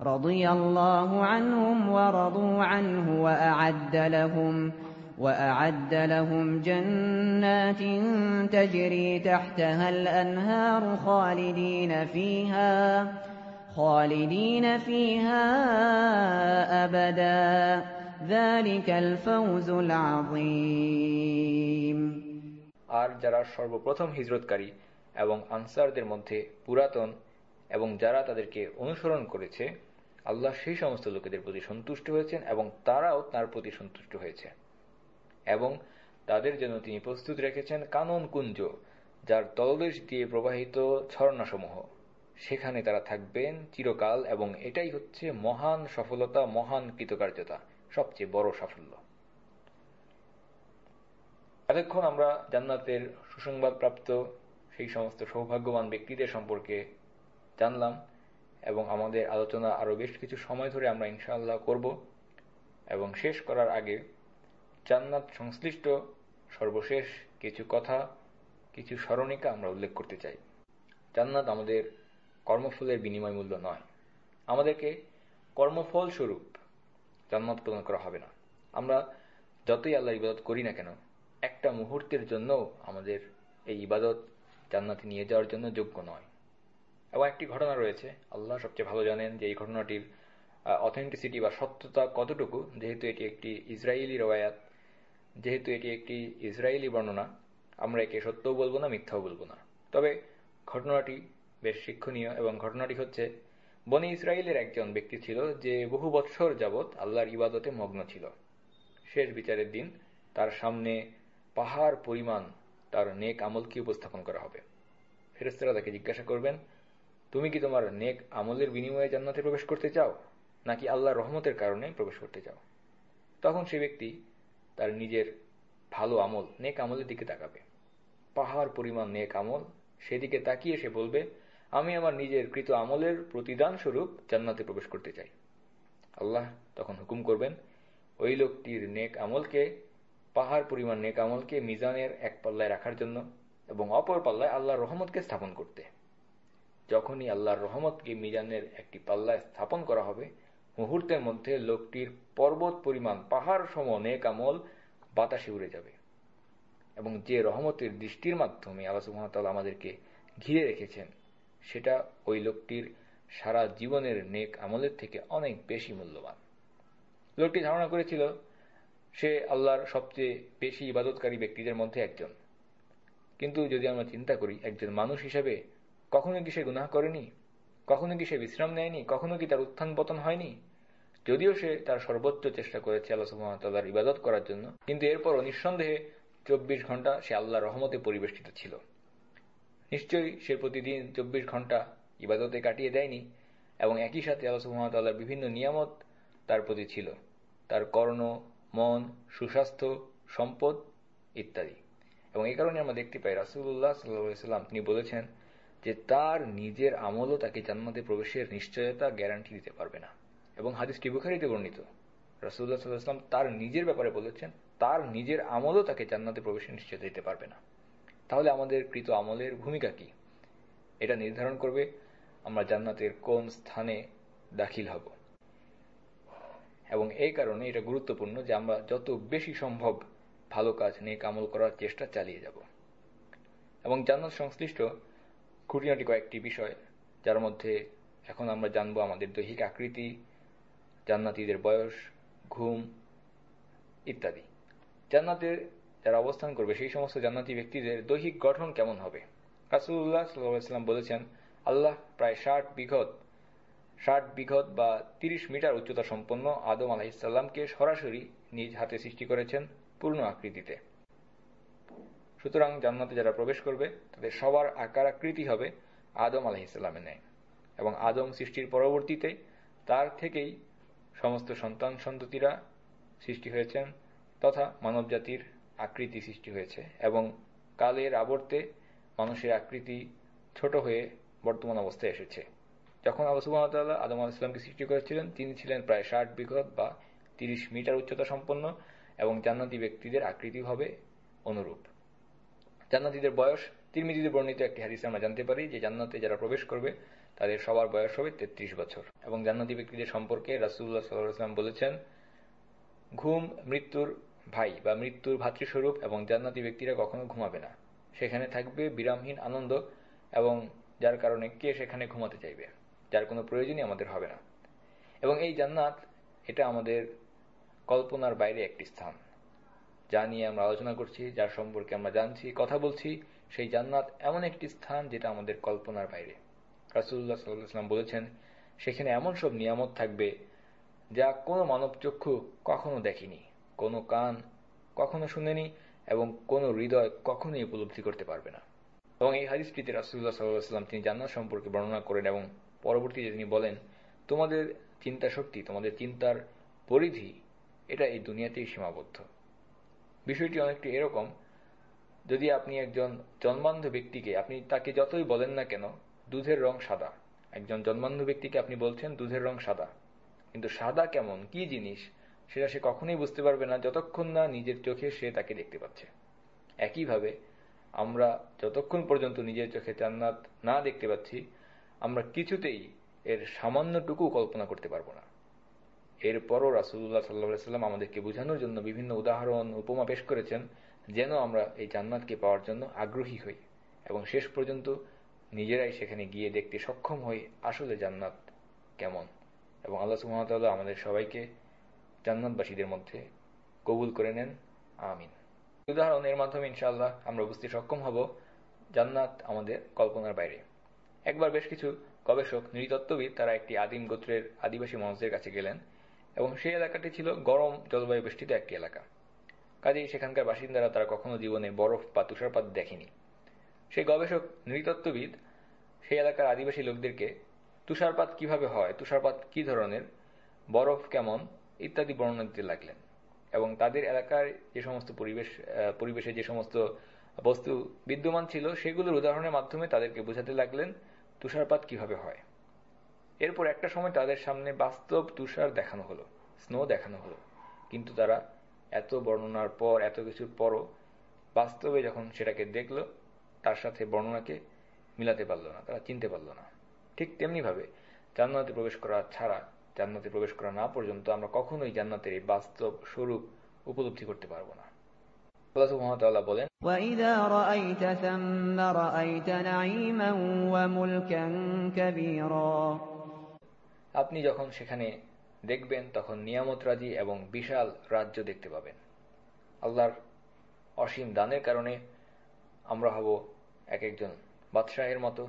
رضي الله عنهم ورضوا عنه وأعد لهم وأعد لهم جنات تجري تحتها الأنهار خالدين فيها خالدين فيها أبدا. আর যারা সর্বপ্রথম হিজরতকারী এবং আনসারদের মধ্যে পুরাতন এবং যারা তাদেরকে অনুসরণ করেছে, আল্লাহ সেই সমস্ত লোকেদের প্রতি সন্তুষ্ট হয়েছেন এবং তারাও তার প্রতি সন্তুষ্ট হয়েছে। এবং তাদের জন্য তিনি প্রস্তুত রেখেছেন কানন কুঞ্জ, যার তলদেশ দিয়ে প্রবাহিত ঝর্ণাসমূহ। সেখানে তারা থাকবেন চিরকাল এবং এটাই হচ্ছে মহান সফলতা, মহান কৃতকার্যতা। সবচেয়ে বড় সাফল্য। এতক্ষণ আমরা জান্নাতের সুসংবাদ প্রাপ্ত সেই সমস্ত সৌভাগ্যবান ব্যক্তিদের সম্পর্কে জানলাম এবং আমাদের আলোচনা আরও বেশ কিছু সময় ধরে আমরা ইনশাআল্লাহ করব এবং শেষ করার আগে জান্নাত সংশ্লিষ্ট সর্বশেষ কিছু কথা, কিছু স্মরণিকা আমরা উল্লেখ করতে চাই। জান্নাত আমাদের কর্মফলের বিনিময় মূল্য নয়। আমাদেরকে কর্মফল স্বরূপ জান্নাত প্রদান করা হবে না। আমরা যতই আল্লাহ ইবাদত করি না কেন, একটা মুহূর্তের জন্য আমাদের এই ইবাদত জান্নাতে নিয়ে যাওয়ার জন্য যোগ্য নয়। এবং একটি ঘটনা রয়েছে, আল্লাহ সবচেয়ে ভালো জানেন যে এই ঘটনাটির অথেন্টিসিটি বা সত্যতা কতটুকু, যেহেতু এটি একটি ইসরায়েলি রবায়াত যেহেতু এটি একটি ইসরায়েলি বর্ণনা, আমরা একে সত্যও বলব না, মিথ্যাও বলব না। তবে ঘটনাটি বেশ শিক্ষণীয় এবং ঘটনাটি হচ্ছে বনি ইসরায়েলের একজন ব্যক্তি ছিল যে বহু বৎসর যাবৎ আল্লাহর ইবাদতে মগ্ন ছিল। শেষ বিচারের দিন তার সামনে পাহাড় পরিমাণ তার নেক আমলকে উপস্থাপন করা হবে। ফেরেস্তারা তাকে জিজ্ঞাসা করবেন, তুমি কি তোমার নেক আমলের বিনিময়ে জান্নাতে প্রবেশ করতে চাও, নাকি আল্লাহর রহমতের কারণে প্রবেশ করতে চাও? তখন সে ব্যক্তি তার নিজের ভালো আমল, নেক আমলের দিকে তাকাবে। পাহাড় পরিমাণ নেক আমল, সেদিকে তাকিয়ে সে বলবে আমি আমার নিজের কৃত আমলের প্রতিদান স্বরূপ জান্নাতে প্রবেশ করতে চাই। আল্লাহ তখন হুকুম করবেন, ওই লোকটির নেক আমলকে, পাহাড় পরিমাণ নেক আমলকে মিজানের এক পাল্লায় রাখার জন্য এবং অপর পাল্লায় আল্লাহর রহমতকে স্থাপন করতে। যখনই আল্লাহর রহমতকে মিজানের একটি পাল্লায় স্থাপন করা হবে, মুহূর্তের মধ্যে লোকটির পর্বত পরিমাণ পাহাড় সম নেক আমল বাতাসে উড়ে যাবে এবং যে রহমতের দৃষ্টির মাধ্যমে আল্লাহ সুহামতাল্লাহ আমাদেরকে ঘিরে রেখেছেন সেটা ওই লোকটির সারা জীবনের নেক আমলের থেকে অনেক বেশি মূল্যবান। লোকটি ধারণা করেছিল, সে আল্লাহর সবচেয়ে বেশি ইবাদতকারী ব্যক্তিদের মধ্যে একজন। কিন্তু যদি আমরা চিন্তা করি, একজন মানুষ হিসেবে কখনো কি সে গুনাহ করেনি? কখনো কি সে বিশ্রাম নেয়নি? কখনো কি তার উত্থান পতন হয়নি? যদিও সে তার সর্বোচ্চ চেষ্টা করেছে আল্লাহ সুহামতাল্লাহর ইবাদত করার জন্য, কিন্তু এরপরও নিঃসন্দেহে চব্বিশ ঘণ্টা সে আল্লাহ রহমতে পরিবেষ্টিত ছিল। নিশ্চয়ই সে প্রতিদিন চব্বিশ ঘণ্টা ইবাদতে কাটিয়ে দেয়নি, এবং একই সাথে আল্লাহ সুহামতাল্লাহর বিভিন্ন নিয়ামত তার প্রতি ছিল। তার কর্ণ, মন, সুস্বাস্থ্য, সম্পদ ইত্যাদি। এবং এই কারণে আমরা দেখতে পাই রাসুল্লাহ সাল্লাম তিনি বলেছেন যে তার নিজের আমলও তাকে জান্নাতে প্রবেশের নিশ্চয়তা গ্যারান্টি দিতে পারবে না। এবং হাদিসটি বুখারিতে বর্ণিত। রাসুল্লাহ সাল্লাহাম তার নিজের ব্যাপারে বলেছেন, তার নিজের আমলও তাকে জান্নাতে প্রবেশের নিশ্চয়তা দিতে পারবে না। তাহলে আমাদের কৃত আমলের ভূমিকা কি? এটা নির্ধারণ করবে আমরা জান্নাতের কোন স্থানে দাখিল হব। এবং এই কারণে এটা গুরুত্বপূর্ণ যে আমরা যত বেশি সম্ভব ভালো কাজ নিয়ে কামল করার চেষ্টা চালিয়ে যাব। এবং জান্নাত সংশ্লিষ্ট খুঁটিনাটি কয়েকটি বিষয়, যার মধ্যে এখন আমরা জানব আমাদের দৈহিক আকৃতি, জান্নাতিদের বয়স, ঘুম ইত্যাদি। জান্নাতে যারা অবস্থান করবে, সেই সমস্ত জান্নাতি ব্যক্তিদের দৈহিক গঠন কেমন হবে? রাসুল্লাহ সাল্লাম বলেছেন, আল্লাহ প্রায় ষাট বিঘত ষাট বিঘত বা তিরিশ মিটার উচ্চতা সম্পন্ন আদম আলাহিসাল্লামকে সরাসরি নিজ হাতে সৃষ্টি করেছেন পূর্ণ আকৃতিতে। সুতরাং জান্নাতে যারা প্রবেশ করবে, তাদের সবার আকার আকৃতি হবে আদম আলাহিসাল্লামের ন্যায়। এবং আদম সৃষ্টির পরবর্তীতে তার থেকেই সমস্ত সন্তান সন্ততিরা সৃষ্টি হয়েছেন তথা মানবজাতির আকৃতি সৃষ্টি হয়েছে এবং কালের আবর্তে মানুষের আকৃতি ছোট হয়ে বর্তমান অবস্থায় এসেছে। যখন আল্লাহ সুবাহতাল্লাহ আদম আল ইসলামকে সৃষ্টি করেছিলেন, তিনি ছিলেন প্রায় ষাট বিঘত বা তিরিশ মিটার উচ্চতা সম্পন্ন এবং জান্নাতি ব্যক্তিদের আকৃতি হবে অনুরূপ। জান্নাতিদের বয়স তিরমিজিদের বর্ণিত একটি হাদিসে আমরা জানতে পারি যে জান্নাতে যারা প্রবেশ করবে, তাদের সবার বয়স হবে তেত্রিশ বছর। এবং জান্নাতি ব্যক্তিদের সম্পর্কে রাসুল্লাহ সাল্লাম বলেছেন, ঘুম, মৃত্যুর ভাই বা মৃত্যুর ভাতৃস্বরূপ এবং জান্নাতি ব্যক্তিরা কখনো ঘুমাবে না। সেখানে থাকবে বিরামহীন আনন্দ এবং যার কারণে কে সেখানে ঘুমাতে চাইবে, যার কোনো প্রয়োজনই আমাদের হবে না। এবং এই জান্নাত, এটা আমাদের কল্পনার বাইরে একটি স্থান। যা নিয়ে আমরা আলোচনা করছি, যার সম্পর্কে আমরা জানছি, কথা বলছি, সেই জান্নাত এমন একটি স্থান যেটা আমাদের কল্পনার বাইরে। রাসুল্লাহ সাল্লাম বলেছেন, সেখানে এমন সব নিয়ামত থাকবে যা কোনো মানব চক্ষু কখনো দেখেনি। কোনো কান কখনো শুনেনি এবং কোনো হৃদয় কখনোই উপলব্ধি করতে পারবে না। এবং এই হাদিসটিতে রাসুল্লাহ সাল্লাম তিনি জান্নাত সম্পর্কে বর্ণনা করেন এবং পরবর্তীতে তিনি বলেন, তোমাদের চিন্তা শক্তি, তোমাদের চিন্তার পরিধি, এটা এই দুনিয়াতেই সীমাবদ্ধ। বিষয়টি অনেকটি এরকম, যদি আপনি একজন জন্মান্ধ ব্যক্তিকে, আপনি তাকে যতই বলেন না কেন, দুধের রং সাদা। একজন জন্মান্ধ ব্যক্তিকে আপনি বলছেন, দুধের রং সাদা। কিন্তু সাদা কেমন? কি জিনিস? সেটা সে কখনোই বুঝতে পারবে না যতক্ষণ না নিজের চোখে সে তাকে দেখতে পাচ্ছে। একইভাবে আমরা যতক্ষণ পর্যন্ত নিজের চোখে জান্নাত না দেখতে পাচ্ছি, আমরা কিছুতেই এর সামান্যটুকু কল্পনা করতে পারব না। এরপরও রাসুল্লাহ সাল্লাহ সাল্লাম আমাদেরকে বোঝানোর জন্য বিভিন্ন উদাহরণ, উপমা পেশ করেছেন যেন আমরা এই জান্নাতকে পাওয়ার জন্য আগ্রহী হই এবং শেষ পর্যন্ত নিজেরাই সেখানে গিয়ে দেখতে সক্ষম হই আসলে জান্নাত কেমন। এবং আল্লাহ সুহামতাল্লাহ আমাদের সবাইকে জান্নাতবাসীদের মধ্যে কবুল করে নেন। আমিন। উদাহরণ এর মাধ্যমে ইনশাআল্লাহ আমরা বুঝতে সক্ষম হব জান্নাত আমাদের কল্পনার বাইরে। একবার বেশ কিছু গবেষক, নৃতত্ত্ববিদ তারা একটি আদিম গোত্রের আদিবাসী মানুষদের কাছে গেলেন এবং সেই এলাকাটি ছিল গরম জলবায়ু বেষ্টিত একটি এলাকা। কাজেই সেখানকার বাসিন্দারা তারা কখনো জীবনে বরফ বা তুষারপাত দেখেনি। সেই গবেষক, নৃতত্ত্ববিদ সেই এলাকার আদিবাসী লোকদেরকে, তুষারপাত কীভাবে হয়? তুষারপাত কি ধরনের? বরফ কেমন? ইত্যাদি বর্ণনা দিতে লাগলেন। এবং তাদের এলাকার যে সমস্ত পরিবেশ পরিবেশে যে সমস্ত বস্তু বিদ্যমান ছিল, সেগুলোর উদাহরণের মাধ্যমে তাদেরকে বোঝাতে লাগলেন তুষারপাত কীভাবে হয়। এরপর একটা সময় তাদের সামনে বাস্তব তুষার দেখানো হলো, স্নো দেখানো হলো। কিন্তু তারা এত বর্ণনার পর, এত কিছুর পরও বাস্তবে যখন সেটাকে দেখল, তার সাথে বর্ণনাকে মিলাতে পারল না, তারা চিনতে পারল না। ঠিক তেমনিভাবে জান্নাতে প্রবেশ করা ছাড়া জান্নাতে প্রবেশ করা না পর্যন্ত আমরা কখনোই জান্নাতের এই বাস্তব স্বরূপ উপলব্ধি করতে পারবো না আল্লাহ সুবহানাহু বলেন وَإِذَا رَأَيْتَ ثَمَّ رَأَيْتَ نَعِيمًا وَمُلْكًا كَبِيرًا আপনি যখন সেখানে দেখবেন তখন নিয়ামত রাজি এবং বিশাল রাজ্য দেখতে পাবেন আল্লাহর অসীম দানের কারণে আমরা হব এক একজন বাদশাহের মতো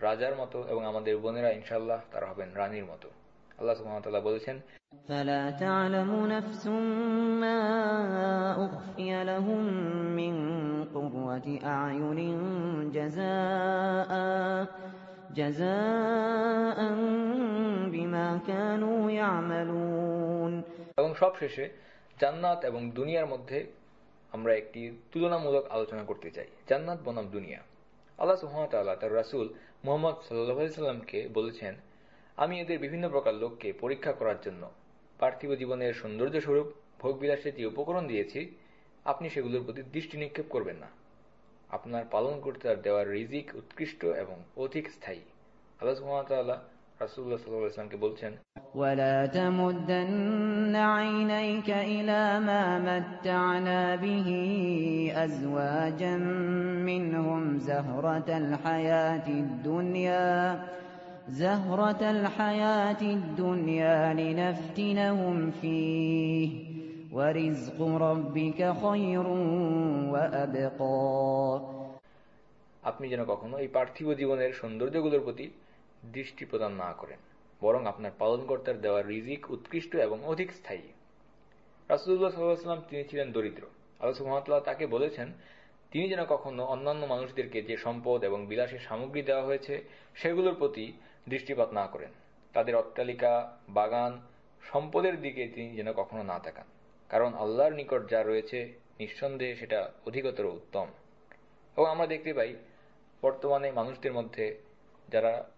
রাজার মতো এবং আমাদের বোনেরা ইনশাল্লাহ তারা হবেন রানীর মতো আল্লাহ সুহামতাল্লাহ বলেছেন فلا تعلم نفس ما أخفي لهم من قرة أعين جزاء جزاء بما كانوا يعملون এবং সবশেষে জান্নাত এবং দুনিয়ার মধ্যে আমরা একটি তুলনামূলক আলোচনা করতে চাই জান্নাত বনাম দুনিয়া আল্লাহ সুহামতাল্লাহ তার রাসুল মোহাম্মদ সাল্লাহ সাল্লামকে বলেছেন আমি এদের বিভিন্ন প্রকার লোককে পরীক্ষা করার জন্য পার্থিব জীবনের সৌন্দর্য স্বরূপ ভোগবিলাসের যে উপকরণ দিয়েছি আপনি সেগুলোর প্রতি দৃষ্টি নিক্ষেপ করবেন না আপনার পালন করতে তার দেওয়ার রিজিক উৎকৃষ্ট এবং অধিক স্থায়ী আল্লাহ সুহামতাল্লাহ রাসুল্লাহ সাল্লাহ ইসলামকে বলছেন ولا تمدن عينيك إلى ما متعنا به أزواجا منهم زهرة الحياة الدنيا زهرة الحياة الدنيا لنفتنهم فيه ورزق ربك خير وأبقى আপনি যেন কখনো এই পার্থিব জীবনের সৌন্দর্যগুলোর প্রতি দৃষ্টি প্রদান না করেন বরং আপনার পালনকর্তার দেওয়া রিজিক উৎকৃষ্ট এবং অধিক স্থায়ী রাসুল্লাহ সাল্লাহাম তিনি ছিলেন দরিদ্র আল্লাহ সুহামতাল্লাহ তাকে বলেছেন তিনি যেন কখনো অন্যান্য মানুষদেরকে যে সম্পদ এবং বিলাসের সামগ্রী দেওয়া হয়েছে সেগুলোর প্রতি দৃষ্টিপাত না করেন। তাদের অট্টালিকা, বাগান, সম্পদের দিকে তিনি যেন কখনো না তাকান। কারণ আল্লাহর নিকট যা রয়েছে, নিঃসন্দেহে সেটা অধিকতর উত্তম। এবং আমরা দেখতে পাই, বর্তমানে মানুষদের মধ্যে যারা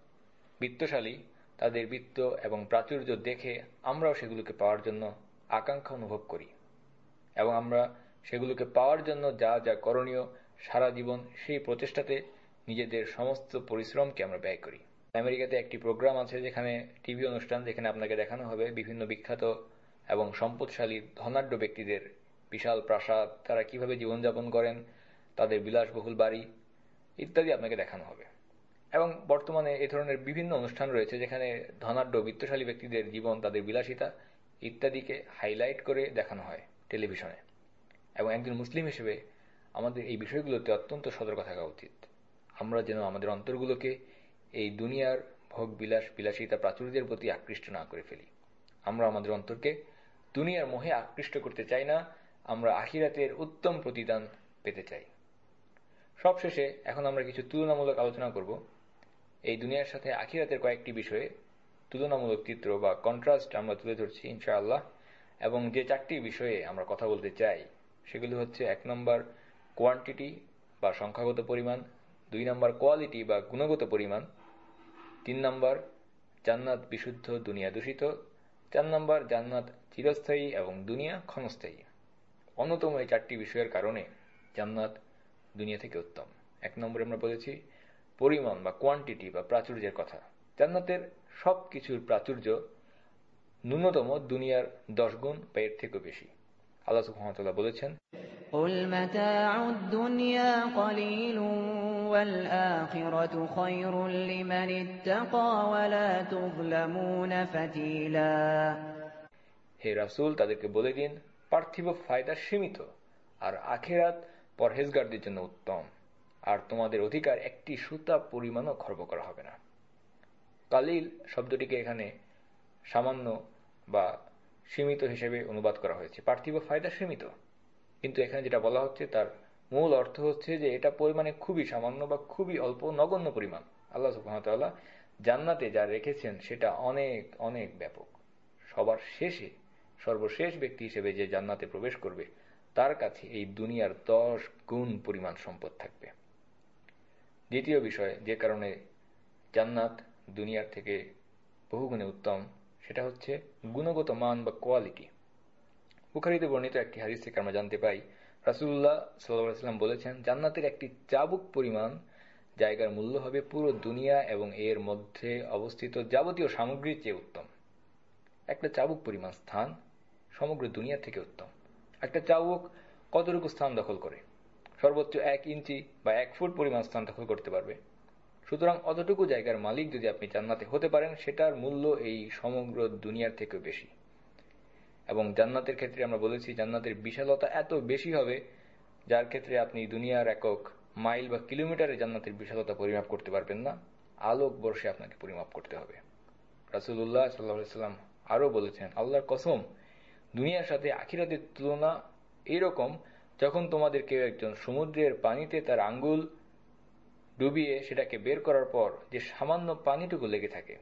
বিত্তশালী, তাদের বৃত্ত এবং প্রাচুর্য দেখে আমরাও সেগুলোকে পাওয়ার জন্য আকাঙ্ক্ষা অনুভব করি। এবং আমরা সেগুলোকে পাওয়ার জন্য যা যা করণীয় সারা জীবন সেই প্রচেষ্টাতে নিজেদের সমস্ত পরিশ্রমকে আমরা ব্যয় করি। আমেরিকাতে একটি প্রোগ্রাম আছে যেখানে টিভি অনুষ্ঠান যেখানে আপনাকে দেখানো হবে বিভিন্ন বিখ্যাত এবং সম্পদশালী ধনাঢ্য ব্যক্তিদের বিশাল প্রাসাদ, তারা কীভাবে জীবনযাপন করেন, তাদের বিলাসবহুল বাড়ি ইত্যাদি আপনাকে দেখানো হবে। এবং বর্তমানে এ ধরনের বিভিন্ন অনুষ্ঠান রয়েছে যেখানে ধনাঢ্য বিত্তশালী ব্যক্তিদের জীবন, তাদের বিলাসিতা ইত্যাদিকে হাইলাইট করে দেখানো হয় টেলিভিশনে। এবং একজন মুসলিম হিসেবে আমাদের এই বিষয়গুলোতে অত্যন্ত সতর্ক থাকা উচিত। আমরা যেন আমাদের অন্তরগুলোকে এই দুনিয়ার ভোগ বিলাস বিলাসিতা প্রাচুর্যের প্রতি আকৃষ্ট না করে ফেলি। আমরা আমাদের অন্তরকে দুনিয়ার মোহে আকৃষ্ট করতে চাই না, আমরা আখিরাতের উত্তম প্রতিদান পেতে চাই। সবশেষে এখন আমরা কিছু তুলনামূলক আলোচনা করব। এই দুনিয়ার সাথে আখিরাতের কয়েকটি বিষয়ে তুলনামূলক চিত্র বা কন্ট্রাস্ট আমরা তুলে ধরছি, ইনশাআল্লাহ। এবং যে চারটি বিষয়ে আমরা কথা বলতে চাই, সেগুলি হচ্ছে এক নম্বর কোয়ান্টিটি বা সংখ্যাগত পরিমাণ, দুই নম্বর কোয়ালিটি বা গুণগত পরিমাণ তিন নম্বর, জান্নাত বিশুদ্ধ, দুনিয়া দূষিত। চার নম্বর, জান্নাত চিরস্থায়ী এবং দুনিয়া ক্ষণস্থায়ী। অন্যতম এই চারটি বিষয়ের কারণে জান্নাত দুনিয়া থেকে উত্তম। এক নম্বরে আমরা বলেছি পরিমাণ বা কোয়ান্টিটি বা প্রাচুর্যের কথা। জান্নাতের সব কিছুর প্রাচুর্য ন্যূনতম দুনিয়ার দশ গুণ বা এর থেকেও বেশি। আল্লাহ বলেছেন قل متاع الدنيا قليل والآخرة خير لمن اتقى ولا تظلمون فتيلا হে রাসূল তাদেরকে বলে দিন পার্থিব ফায়দা সীমিত আর আখেরাত পরহেজগারদের জন্য উত্তম আর তোমাদের অধিকার একটি সুতা পরিমাণও খর্ব করা হবে না কালিল শব্দটিকে এখানে সামান্য বা সীমিত হিসেবে অনুবাদ করা হয়েছে পার্থিব ফায়দা সীমিত কিন্তু এখানে যেটা বলা হচ্ছে তার মূল অর্থ হচ্ছে যে এটা পরিমাণে খুবই সামান্য বা খুবই অল্প নগণ্য পরিমাণ। আল্লাহ সুহামতাল্লাহ জান্নাতে যা রেখেছেন সেটা অনেক অনেক ব্যাপক। সবার শেষে, সর্বশেষ ব্যক্তি হিসেবে যে জান্নাতে প্রবেশ করবে, তার কাছে এই দুনিয়ার দশ গুণ পরিমাণ সম্পদ থাকবে। দ্বিতীয় বিষয় যে কারণে জান্নাত দুনিয়ার থেকে বহুগুণে উত্তম, সেটা হচ্ছে গুণগত মান বা কোয়ালিটি। বুখারিতে বর্ণিত একটি হাদিস থেকে আমরা জানতে পাই রাসুল্লাহ সাল্লাম বলেছেন, জান্নাতের একটি চাবুক পরিমাণ জায়গার মূল্য হবে পুরো দুনিয়া এবং এর মধ্যে অবস্থিত যাবতীয় সামগ্রীর চেয়ে উত্তম। একটা চাবুক পরিমাণ স্থান সমগ্র দুনিয়া থেকে উত্তম। একটা চাবুক কতটুকু স্থান দখল করে? সর্বোচ্চ এক ইঞ্চি বা এক ফুট পরিমাণ স্থান দখল করতে পারবে। সুতরাং অতটুকু জায়গার মালিক যদি আপনি জান্নাতে হতে পারেন, সেটার মূল্য এই সমগ্র দুনিয়ার থেকেও বেশি। এবং জান্নাতের ক্ষেত্রে আমরা বলেছি জান্নাতের বিশালতা এত বেশি হবে, যার ক্ষেত্রে আপনি দুনিয়ার একক মাইল বা কিলোমিটারে জান্নাতের বিশালতা পরিমাপ করতে পারবেন না। আলোক বর্ষে আপনাকে পরিমাপ করতে হবে। রাসুল্লাহ সাল্লাহাম আরও বলেছেন, আল্লাহর কসম, দুনিয়ার সাথে আখিরাতের তুলনা এইরকম যখন তোমাদের কেউ একজন সমুদ্রের পানিতে তার আঙ্গুল ডুবিয়ে সেটাকে বের করার পর যে সামান্য পানিটুকু লেগে থাকে।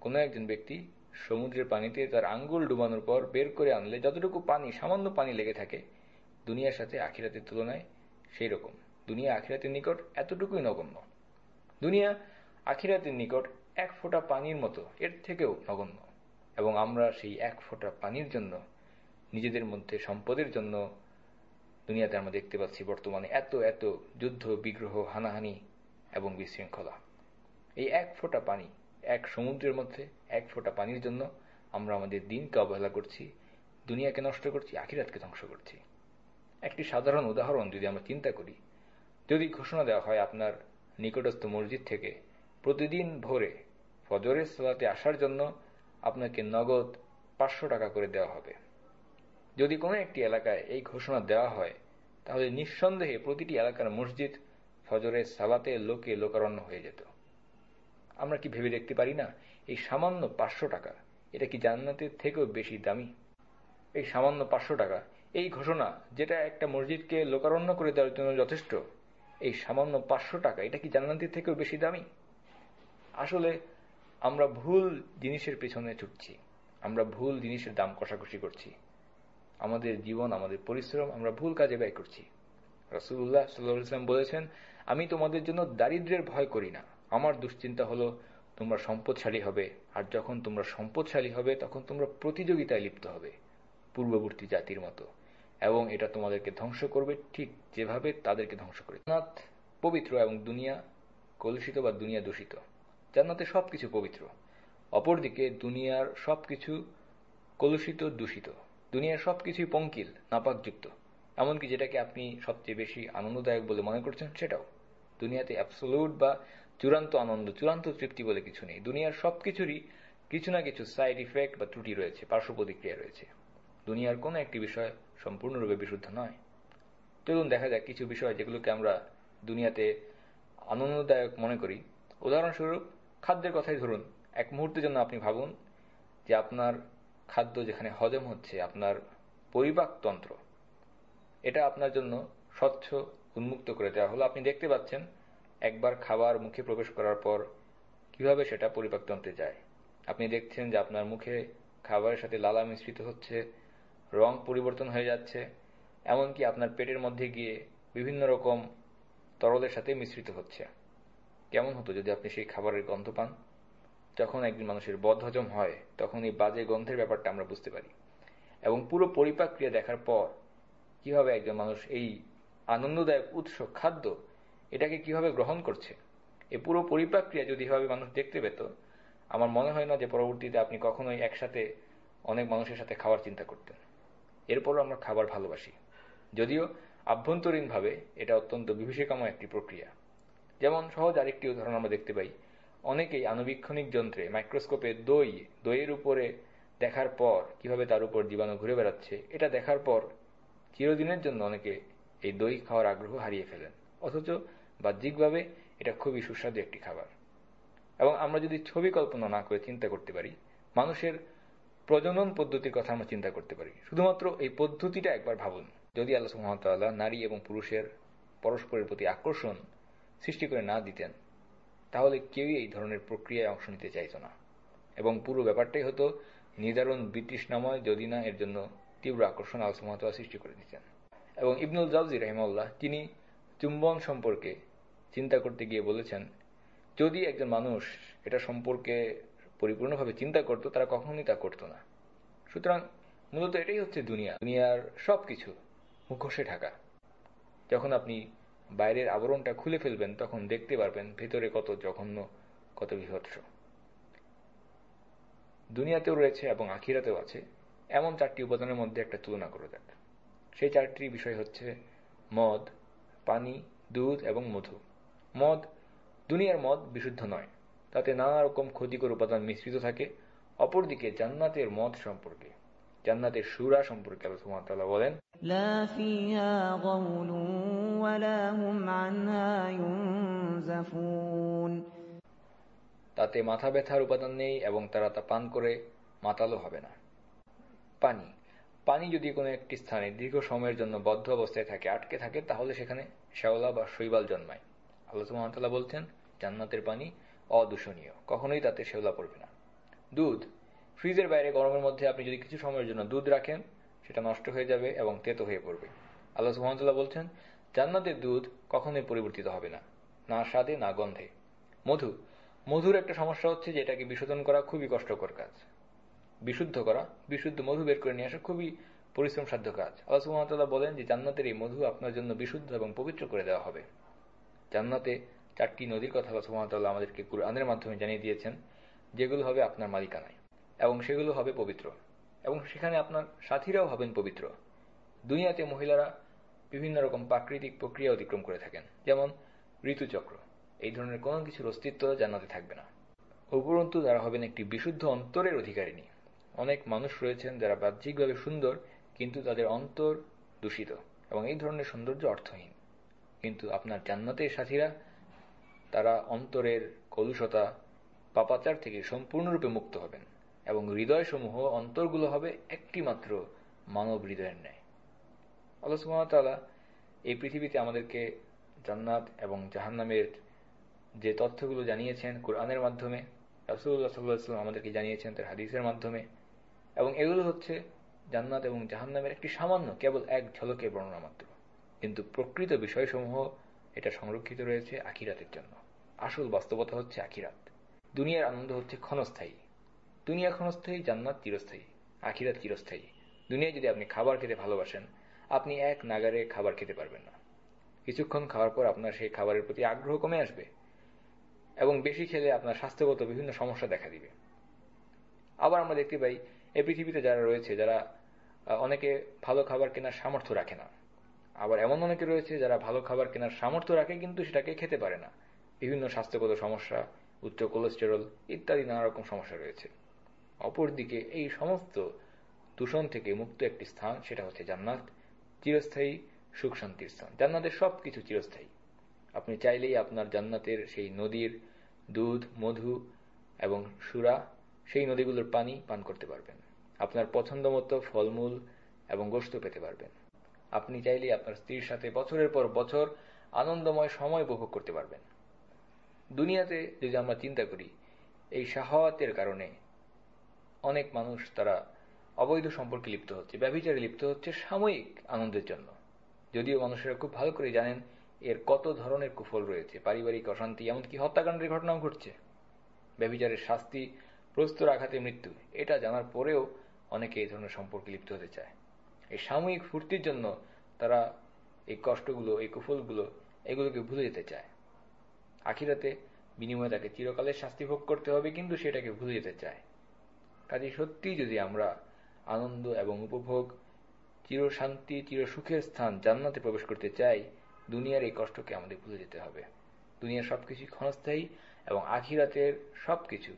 কোনো একজন ব্যক্তি সমুদ্রের পানিতে তার আঙ্গুল ডুবানোর পর বের করে আনলে যতটুকু পানি, সামান্য পানি লেগে থাকে, দুনিয়ার সাথে আখিরাতের তুলনায় সেই রকম দুনিয়া আখিরাতের নিকট এতটুকুই নগণ্য। দুনিয়া আখিরাতের নিকট এক ফোঁটা পানির মতো, এর থেকেও নগণ্য। এবং আমরা সেই এক ফোঁটা পানির জন্য, নিজেদের মধ্যে সম্পদের জন্য দুনিয়াতে আমরা দেখতে পাচ্ছি বর্তমানে এত এত যুদ্ধ, বিগ্রহ, হানাহানি এবং বিশৃঙ্খলা। এই এক ফোঁটা পানি এক সমুদ্রের মধ্যে এক ফোঁটা পানির জন্য আমরা আমাদের দিনকে অবহেলা করছি, দুনিয়াকে নষ্ট করছি, আখিরাতকে ধ্বংস করছি। একটি সাধারণ উদাহরণ যদি আমরা চিন্তা করি, যদি ঘোষণা দেওয়া হয় আপনার নিকটস্থ মসজিদ থেকে, প্রতিদিন ভোরে ফজরের সালাতে আসার জন্য আপনাকে নগদ পাঁচশো টাকা করে দেওয়া হবে। যদি কোনো একটি এলাকায় এই ঘোষণা দেওয়া হয়, তাহলে নিঃসন্দেহে প্রতিটি এলাকার মসজিদ ফজরের সালাতে লোকে লোকারণ্য হয়ে যেত। আমরা কি ভেবে দেখতে পারি না? এই সামান্য পাঁচশো টাকা, এটা কি জান্নাতের থেকেও বেশি দামি? এই সামান্য পাঁচশো টাকা, এই ঘোষণা যেটা একটা মসজিদকে লোকারণ্য করে দেওয়ার জন্য যথেষ্ট, এই সামান্য পাঁচশো টাকা, এটা কি জান্নাতের থেকেও বেশি দামি? আসলে আমরা ভুল জিনিসের পেছনে ছুটছি, আমরা ভুল জিনিসের দাম কষাকষি করছি, আমাদের জীবন, আমাদের পরিশ্রম, আমরা ভুল কাজে ব্যয় করছি। রসুল্লাহ সাল্লাম বলেছেন, আমি তোমাদের জন্য দারিদ্রের ভয় করি না। আমার দুশ্চিন্তা হলো তোমরা সম্পদশালী হবে। আর যখন তোমরা সম্পদশালী হবে, তখন তোমরা প্রতিযোগিতায় লিপ্ত হবে, পূর্ববর্তী জাতির মতো। এবং এটা তোমাদেরকে ধ্বংস করবে ঠিক যেভাবে তাদেরকে ধ্বংস করে জান্নাত পবিত্র এবং দুনিয়া কলুষিত বা দুনিয়া দূষিত। জান্নাতে সবকিছু পবিত্র। অপরদিকে দুনিয়ার সবকিছু কলুষিত, দূষিত। দুনিয়ার সবকিছুই পঙ্কিল, নাপাকযুক্ত। এমনকি যেটাকে আপনি সবচেয়ে বেশি আনন্দদায়ক বলে মনে করছেন, সেটাও। দুনিয়াতে অ্যাবসোলুট বা চূড়ান্ত আনন্দ, চূড়ান্ত তৃপ্তি বলে কিছু নেই। দুনিয়ার সবকিছুরই কিছু না কিছু সাইড ইফেক্ট বা ত্রুটি রয়েছে, পার্শ্ব প্রতিক্রিয়া রয়েছে। দুনিয়ার কোনো একটি বিষয় সম্পূর্ণরূপে বিশুদ্ধ নয়। চলুন দেখা যাক কিছু বিষয় যেগুলোকে আমরা দুনিয়াতে আনন্দদায়ক মনে করি। উদাহরণস্বরূপ, খাদ্যের কথাই ধরুন। এক মুহূর্তের জন্য আপনি ভাবুন যে আপনার খাদ্য যেখানে হজম হচ্ছে, আপনার পরিপাকতন্ত্র এটা আপনার জন্য স্বচ্ছ, উন্মুক্ত করে দেওয়া হলো। আপনি দেখতে পাচ্ছেন একবার খাবার মুখে প্রবেশ করার পর কীভাবে সেটা পরিপাকতন্ত্রে যায় আপনি দেখছেন যে আপনার মুখে খাবারের সাথে লালা মিশ্রিত হচ্ছে, রং পরিবর্তন হয়ে যাচ্ছে, এমনকি আপনার পেটের মধ্যে গিয়ে বিভিন্ন রকম তরলের সাথে মিশ্রিত হচ্ছে। কেমন হতো যদি আপনি সেই খাবারের গন্ধ পান? যখন একদিন মানুষের বদ হজম হয়, তখন এই বাজে গন্ধের ব্যাপারটা আমরা বুঝতে পারি। এবং পুরো পরিপাক ক্রিয়া দেখার পর কীভাবে একজন মানুষ এই আনন্দদায়ক উৎস খাদ্য এটাকে কীভাবে গ্রহণ করছে? এ পুরো পরিপাক ক্রিয়া যদি এভাবে মানুষ দেখতে পেত, আমার মনে হয় না যে পরবর্তীতে আপনি কখনোই একসাথে অনেক মানুষের সাথে খাওয়ার চিন্তা করতেন। এরপরও আমরা খাবার ভালোবাসি। যদিও আভ্যন্তরীণভাবে এটা অত্যন্ত বিভীষিকাময় একটি প্রক্রিয়া। যেমন সহজ আরেকটি উদাহরণ আমরা দেখতে পাই। অনেকেই আণুবীক্ষণিক যন্ত্রে মাইক্রোস্কোপে দই, দইয়ের উপরে দেখার পর কীভাবে তার উপর জীবাণু ঘুরে বেড়াচ্ছে, এটা দেখার পর চিরদিনের জন্য অনেকে এই দই খাওয়ার আগ্রহ হারিয়ে ফেলেন। অথচ বাহ্যিকভাবে এটা খুবই সুস্বাদু একটি খাবার। এবং আমরা যদি ছবি কল্পনা না করে চিন্তা করতে পারি, মানুষের প্রজনন পদ্ধতির কথা আমরা চিন্তা করতে পারি। শুধুমাত্র এই পদ্ধতিটা একবার ভাবুন। যদি আল্লাহ সুহামতাল্লাহ নারী এবং পুরুষের পরস্পরের প্রতি আকর্ষণ সৃষ্টি করে না দিতেন, তাহলে কেউই এই ধরনের প্রক্রিয়ায় অংশ নিতে চাইত না। এবং পুরো ব্যাপারটাই হতো নিদারুণ ব্রিটিশ নাময় যদি না এর জন্য তীব্র আকর্ষণ আল্লাহ সৃষ্টি করে দিতেন। এবং ইবনুল জাউজি রহিমাল্লাহ তিনি চুম্বন সম্পর্কে চিন্তা করতে গিয়ে বলেছেন, যদি একজন মানুষ এটা সম্পর্কে পরিপূর্ণভাবে চিন্তা করত, তারা কখনোই তা করত না। সুতরাং মূলত এটাই হচ্ছে দুনিয়া। দুনিয়ার সব কিছু মুখোশে ঢাকা। যখন আপনি বাইরের আবরণটা খুলে ফেলবেন, তখন দেখতে পারবেন ভেতরে কত জঘন্য, কত বিভৎস। দুনিয়াতেও রয়েছে এবং আখিরাতেও আছে। এমন চারটি উপাদানের মধ্যে একটা তুলনা করে যাক সেই চারটি বিষয় হচ্ছে মদ, পানি, দুধ এবং মধু। মদ দুনিয়ার মদ বিশুদ্ধ নয়। তাতে নানা রকম ক্ষতিকর উপাদান মিশ্রিত থাকে। অপরদিকে জান্নাতের মদ সম্পর্কে জান্নাতের সুরা সম্পর্কে আলোচনা বলেন তাতে মাথা ব্যথার উপাদান নেই এবং তারা তা পান করে মাতালো হবে না। পানি পানি যদি কোনো একটি স্থানে দীর্ঘ সময়ের জন্য বদ্ধ অবস্থায় থাকে আটকে থাকে তাহলে সেখানে শ্যাওলা বা শৈবাল জন্মায়। আল্লাহ সুবহানাহু বলছেন, জান্নাতের পানি অদূষণীয়, কখনোই তাতে শ্যাওলা পড়বে না। দুধ, ফ্রিজের বাইরে গরমের মধ্যে আপনি যদি কিছু সময়ের জন্য দুধ রাখেন, সেটা নষ্ট হয়ে যাবে এবং তেতো হয়ে পড়বে। আল্লাহ সুহামতাল্লাহ বলছেন, জান্নাতের দুধ কখনোই পরিবর্তিত হবে না না স্বাদে, না গন্ধে। মধু, মধুর একটা সমস্যা হচ্ছে যে এটাকে বিশোধন করা খুবই কষ্টকর কাজ। বিশুদ্ধ করা, বিশুদ্ধ মধু বের করে নিয়ে আসা খুবই পরিশ্রম সাধ্য কাজ। আল্লাহ বলেন যে, জান্নাতের এই মধু আপনার জন্য বিশুদ্ধ এবং পবিত্র করে দেওয়া হবে। জান্নাতে চারটি নদীর কথা আল্লাহ সুহামতাল্লাহ আমাদেরকে কুরআনের মাধ্যমে জানিয়ে দিয়েছেন, যেগুলো হবে আপনার মালিকানায় এবং সেগুলো হবে পবিত্র এবং সেখানে আপনার সাথীরাও হবেন পবিত্র। দুনিয়াতে মহিলারা বিভিন্ন রকম প্রাকৃতিক প্রক্রিয়া অতিক্রম করে থাকেন, যেমন ঋতুচক্র। এই ধরনের কোনো কিছুর অস্তিত্ব জান্নাতে থাকবে না। উপরন্তু তারা হবেন একটি বিশুদ্ধ অন্তরের অধিকারিণী। অনেক মানুষ রয়েছেন যারা বাহ্যিকভাবে সুন্দর, কিন্তু তাদের অন্তর দূষিত এবং এই ধরনের সৌন্দর্য অর্থহীন। কিন্তু আপনার জান্নাতের সাথীরা, তারা অন্তরের কলুষতা পাপাচার থেকে সম্পূর্ণরূপে মুক্ত হবেন এবং হৃদয়সমূহ অন্তরগুলো হবে একটি মাত্র মানব হৃদয়ের ন্যায়। আল্লাহ সুমতাল্লাহ এই পৃথিবীতে আমাদেরকে জান্নাত এবং জাহান্নামের যে তথ্যগুলো জানিয়েছেন কোরআনের মাধ্যমে রাসুল্লাহ সাল্লাহাম আমাদেরকে জানিয়েছেন তার হাদিসের মাধ্যমে, এবং এগুলো হচ্ছে জান্নাত এবং জাহান্নামের একটি সামান্য, কেবল এক ঝলকে বর্ণনা মাত্র। কিন্তু প্রকৃত বিষয়সমূহ এটা সংরক্ষিত রয়েছে আখিরাতের জন্য। আসল বাস্তবতা হচ্ছে আখিরাত। দুনিয়ার আনন্দ হচ্ছে ক্ষণস্থায়ী। দুনিয়া ক্ষণস্থায়ী, জান্নাত চিরস্থায়ী, আখিরাত চিরস্থায়ী। দুনিয়ায় যদি আপনি খাবার খেতে ভালোবাসেন, আপনি এক নাগারে খাবার খেতে পারবেন না। কিছুক্ষণ খাওয়ার পর আপনার সেই খাবারের প্রতি আগ্রহ কমে আসবে এবং বেশি খেলে আপনার স্বাস্থ্যগত বিভিন্ন সমস্যা দেখা দিবে। আবার আমরা দেখতে পাই এই পৃথিবীতে যারা রয়েছে, যারা অনেকে ভালো খাবার কেনার সামর্থ্য রাখে না আবার এমন অনেকে রয়েছে যারা ভালো খাবার কেনার সামর্থ্য রাখে, কিন্তু সেটাকে খেতে পারে না। বিভিন্ন স্বাস্থ্যগত সমস্যা, উচ্চ কোলেস্টেরল ইত্যাদি নানা রকম সমস্যা রয়েছে। অপরদিকে এই সমস্ত দূষণ থেকে মুক্ত একটি স্থান, সেটা হচ্ছে জান্নাত, চিরস্থায়ী সুখ শান্তির স্থান। জান্নাতের সব কিছু চিরস্থায়ী। আপনি চাইলেই আপনার জান্নাতের সেই নদীর দুধ, মধু এবং সুরা, সেই নদীগুলোর পানি পান করতে পারবেন। আপনার পছন্দ মতো ফলমূল এবং গোস্ত পেতে পারবেন। আপনি চাইলেই আপনার স্ত্রীর সাথে বছরের পর বছর আনন্দময় সময় উপভোগ করতে পারবেন। দুনিয়াতে যদি আমরা চিন্তা করি, এই শাহওয়াতের কারণে অনেক মানুষ তারা অবৈধ সম্পর্কে লিপ্ত হচ্ছে, ব্যভিচারে লিপ্ত হচ্ছে সাময়িক আনন্দের জন্য। যদিও মানুষেরা খুব ভালো করে জানেন এর কত ধরনের কুফল রয়েছে, পারিবারিক অশান্তি, এমনকি হত্যাকাণ্ডের ঘটনাও ঘটছে। ব্যভিচারের শাস্তি, প্রস্তর আঘাতে মৃত্যু, এটা জানার পরেও অনেকে এই ধরনের সম্পর্কে লিপ্ত হতে চায়। এই সাময়িক ফুর্তির জন্য তারা এই কষ্টগুলো, এই কুফলগুলো, এগুলোকে ভুলে যেতে চায়। আখিরাতে বিনিময়ে তাকে চিরকালের শাস্তি ভোগ করতে হবে, কিন্তু সেটাকে ভুলে যেতে চায়। কাজে সত্যি যদি আমরা আনন্দ এবং উপভোগ, চিরশান্তি, চিরসুখের স্থান জান্নাতে প্রবেশ করতে চাই, দুনিয়ার এই কষ্টকে আমাদের ভুলে যেতে হবে। দুনিয়ার সবকিছু ক্ষণস্থায়ী এবং আখিরাতের সবকিছু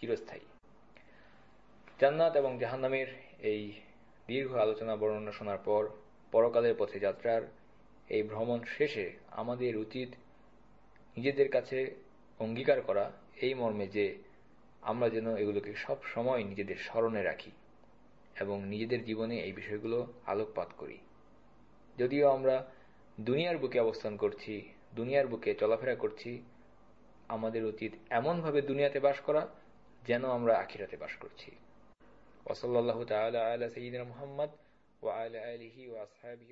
চিরস্থায়ী। জান্নাত এবং জাহান্নামের এই দীর্ঘ আলোচনা বর্ণনা শোনার পর পরকালের পথে যাত্রার এই ভ্রমণ শেষে আমাদের উচিত নিজেদের কাছে অঙ্গীকার করা এই মর্মে যে আমরা যেন এগুলোকে সব সময় নিজেদের স্মরণে রাখি এবং নিজেদের জীবনে এই বিষয়গুলো আলোকপাত করি। যদিও আমরা দুনিয়ার বুকে অবস্থান করছি, দুনিয়ার বুকে চলাফেরা করছি, আমাদের উচিত এমনভাবে দুনিয়াতে বাস করা যেন আমরা আখিরাতে বাস করছি। ওসল্লাহ তালা আলা সঈদিন মোহাম্মদ ও আলা আলহি ও আসহাবি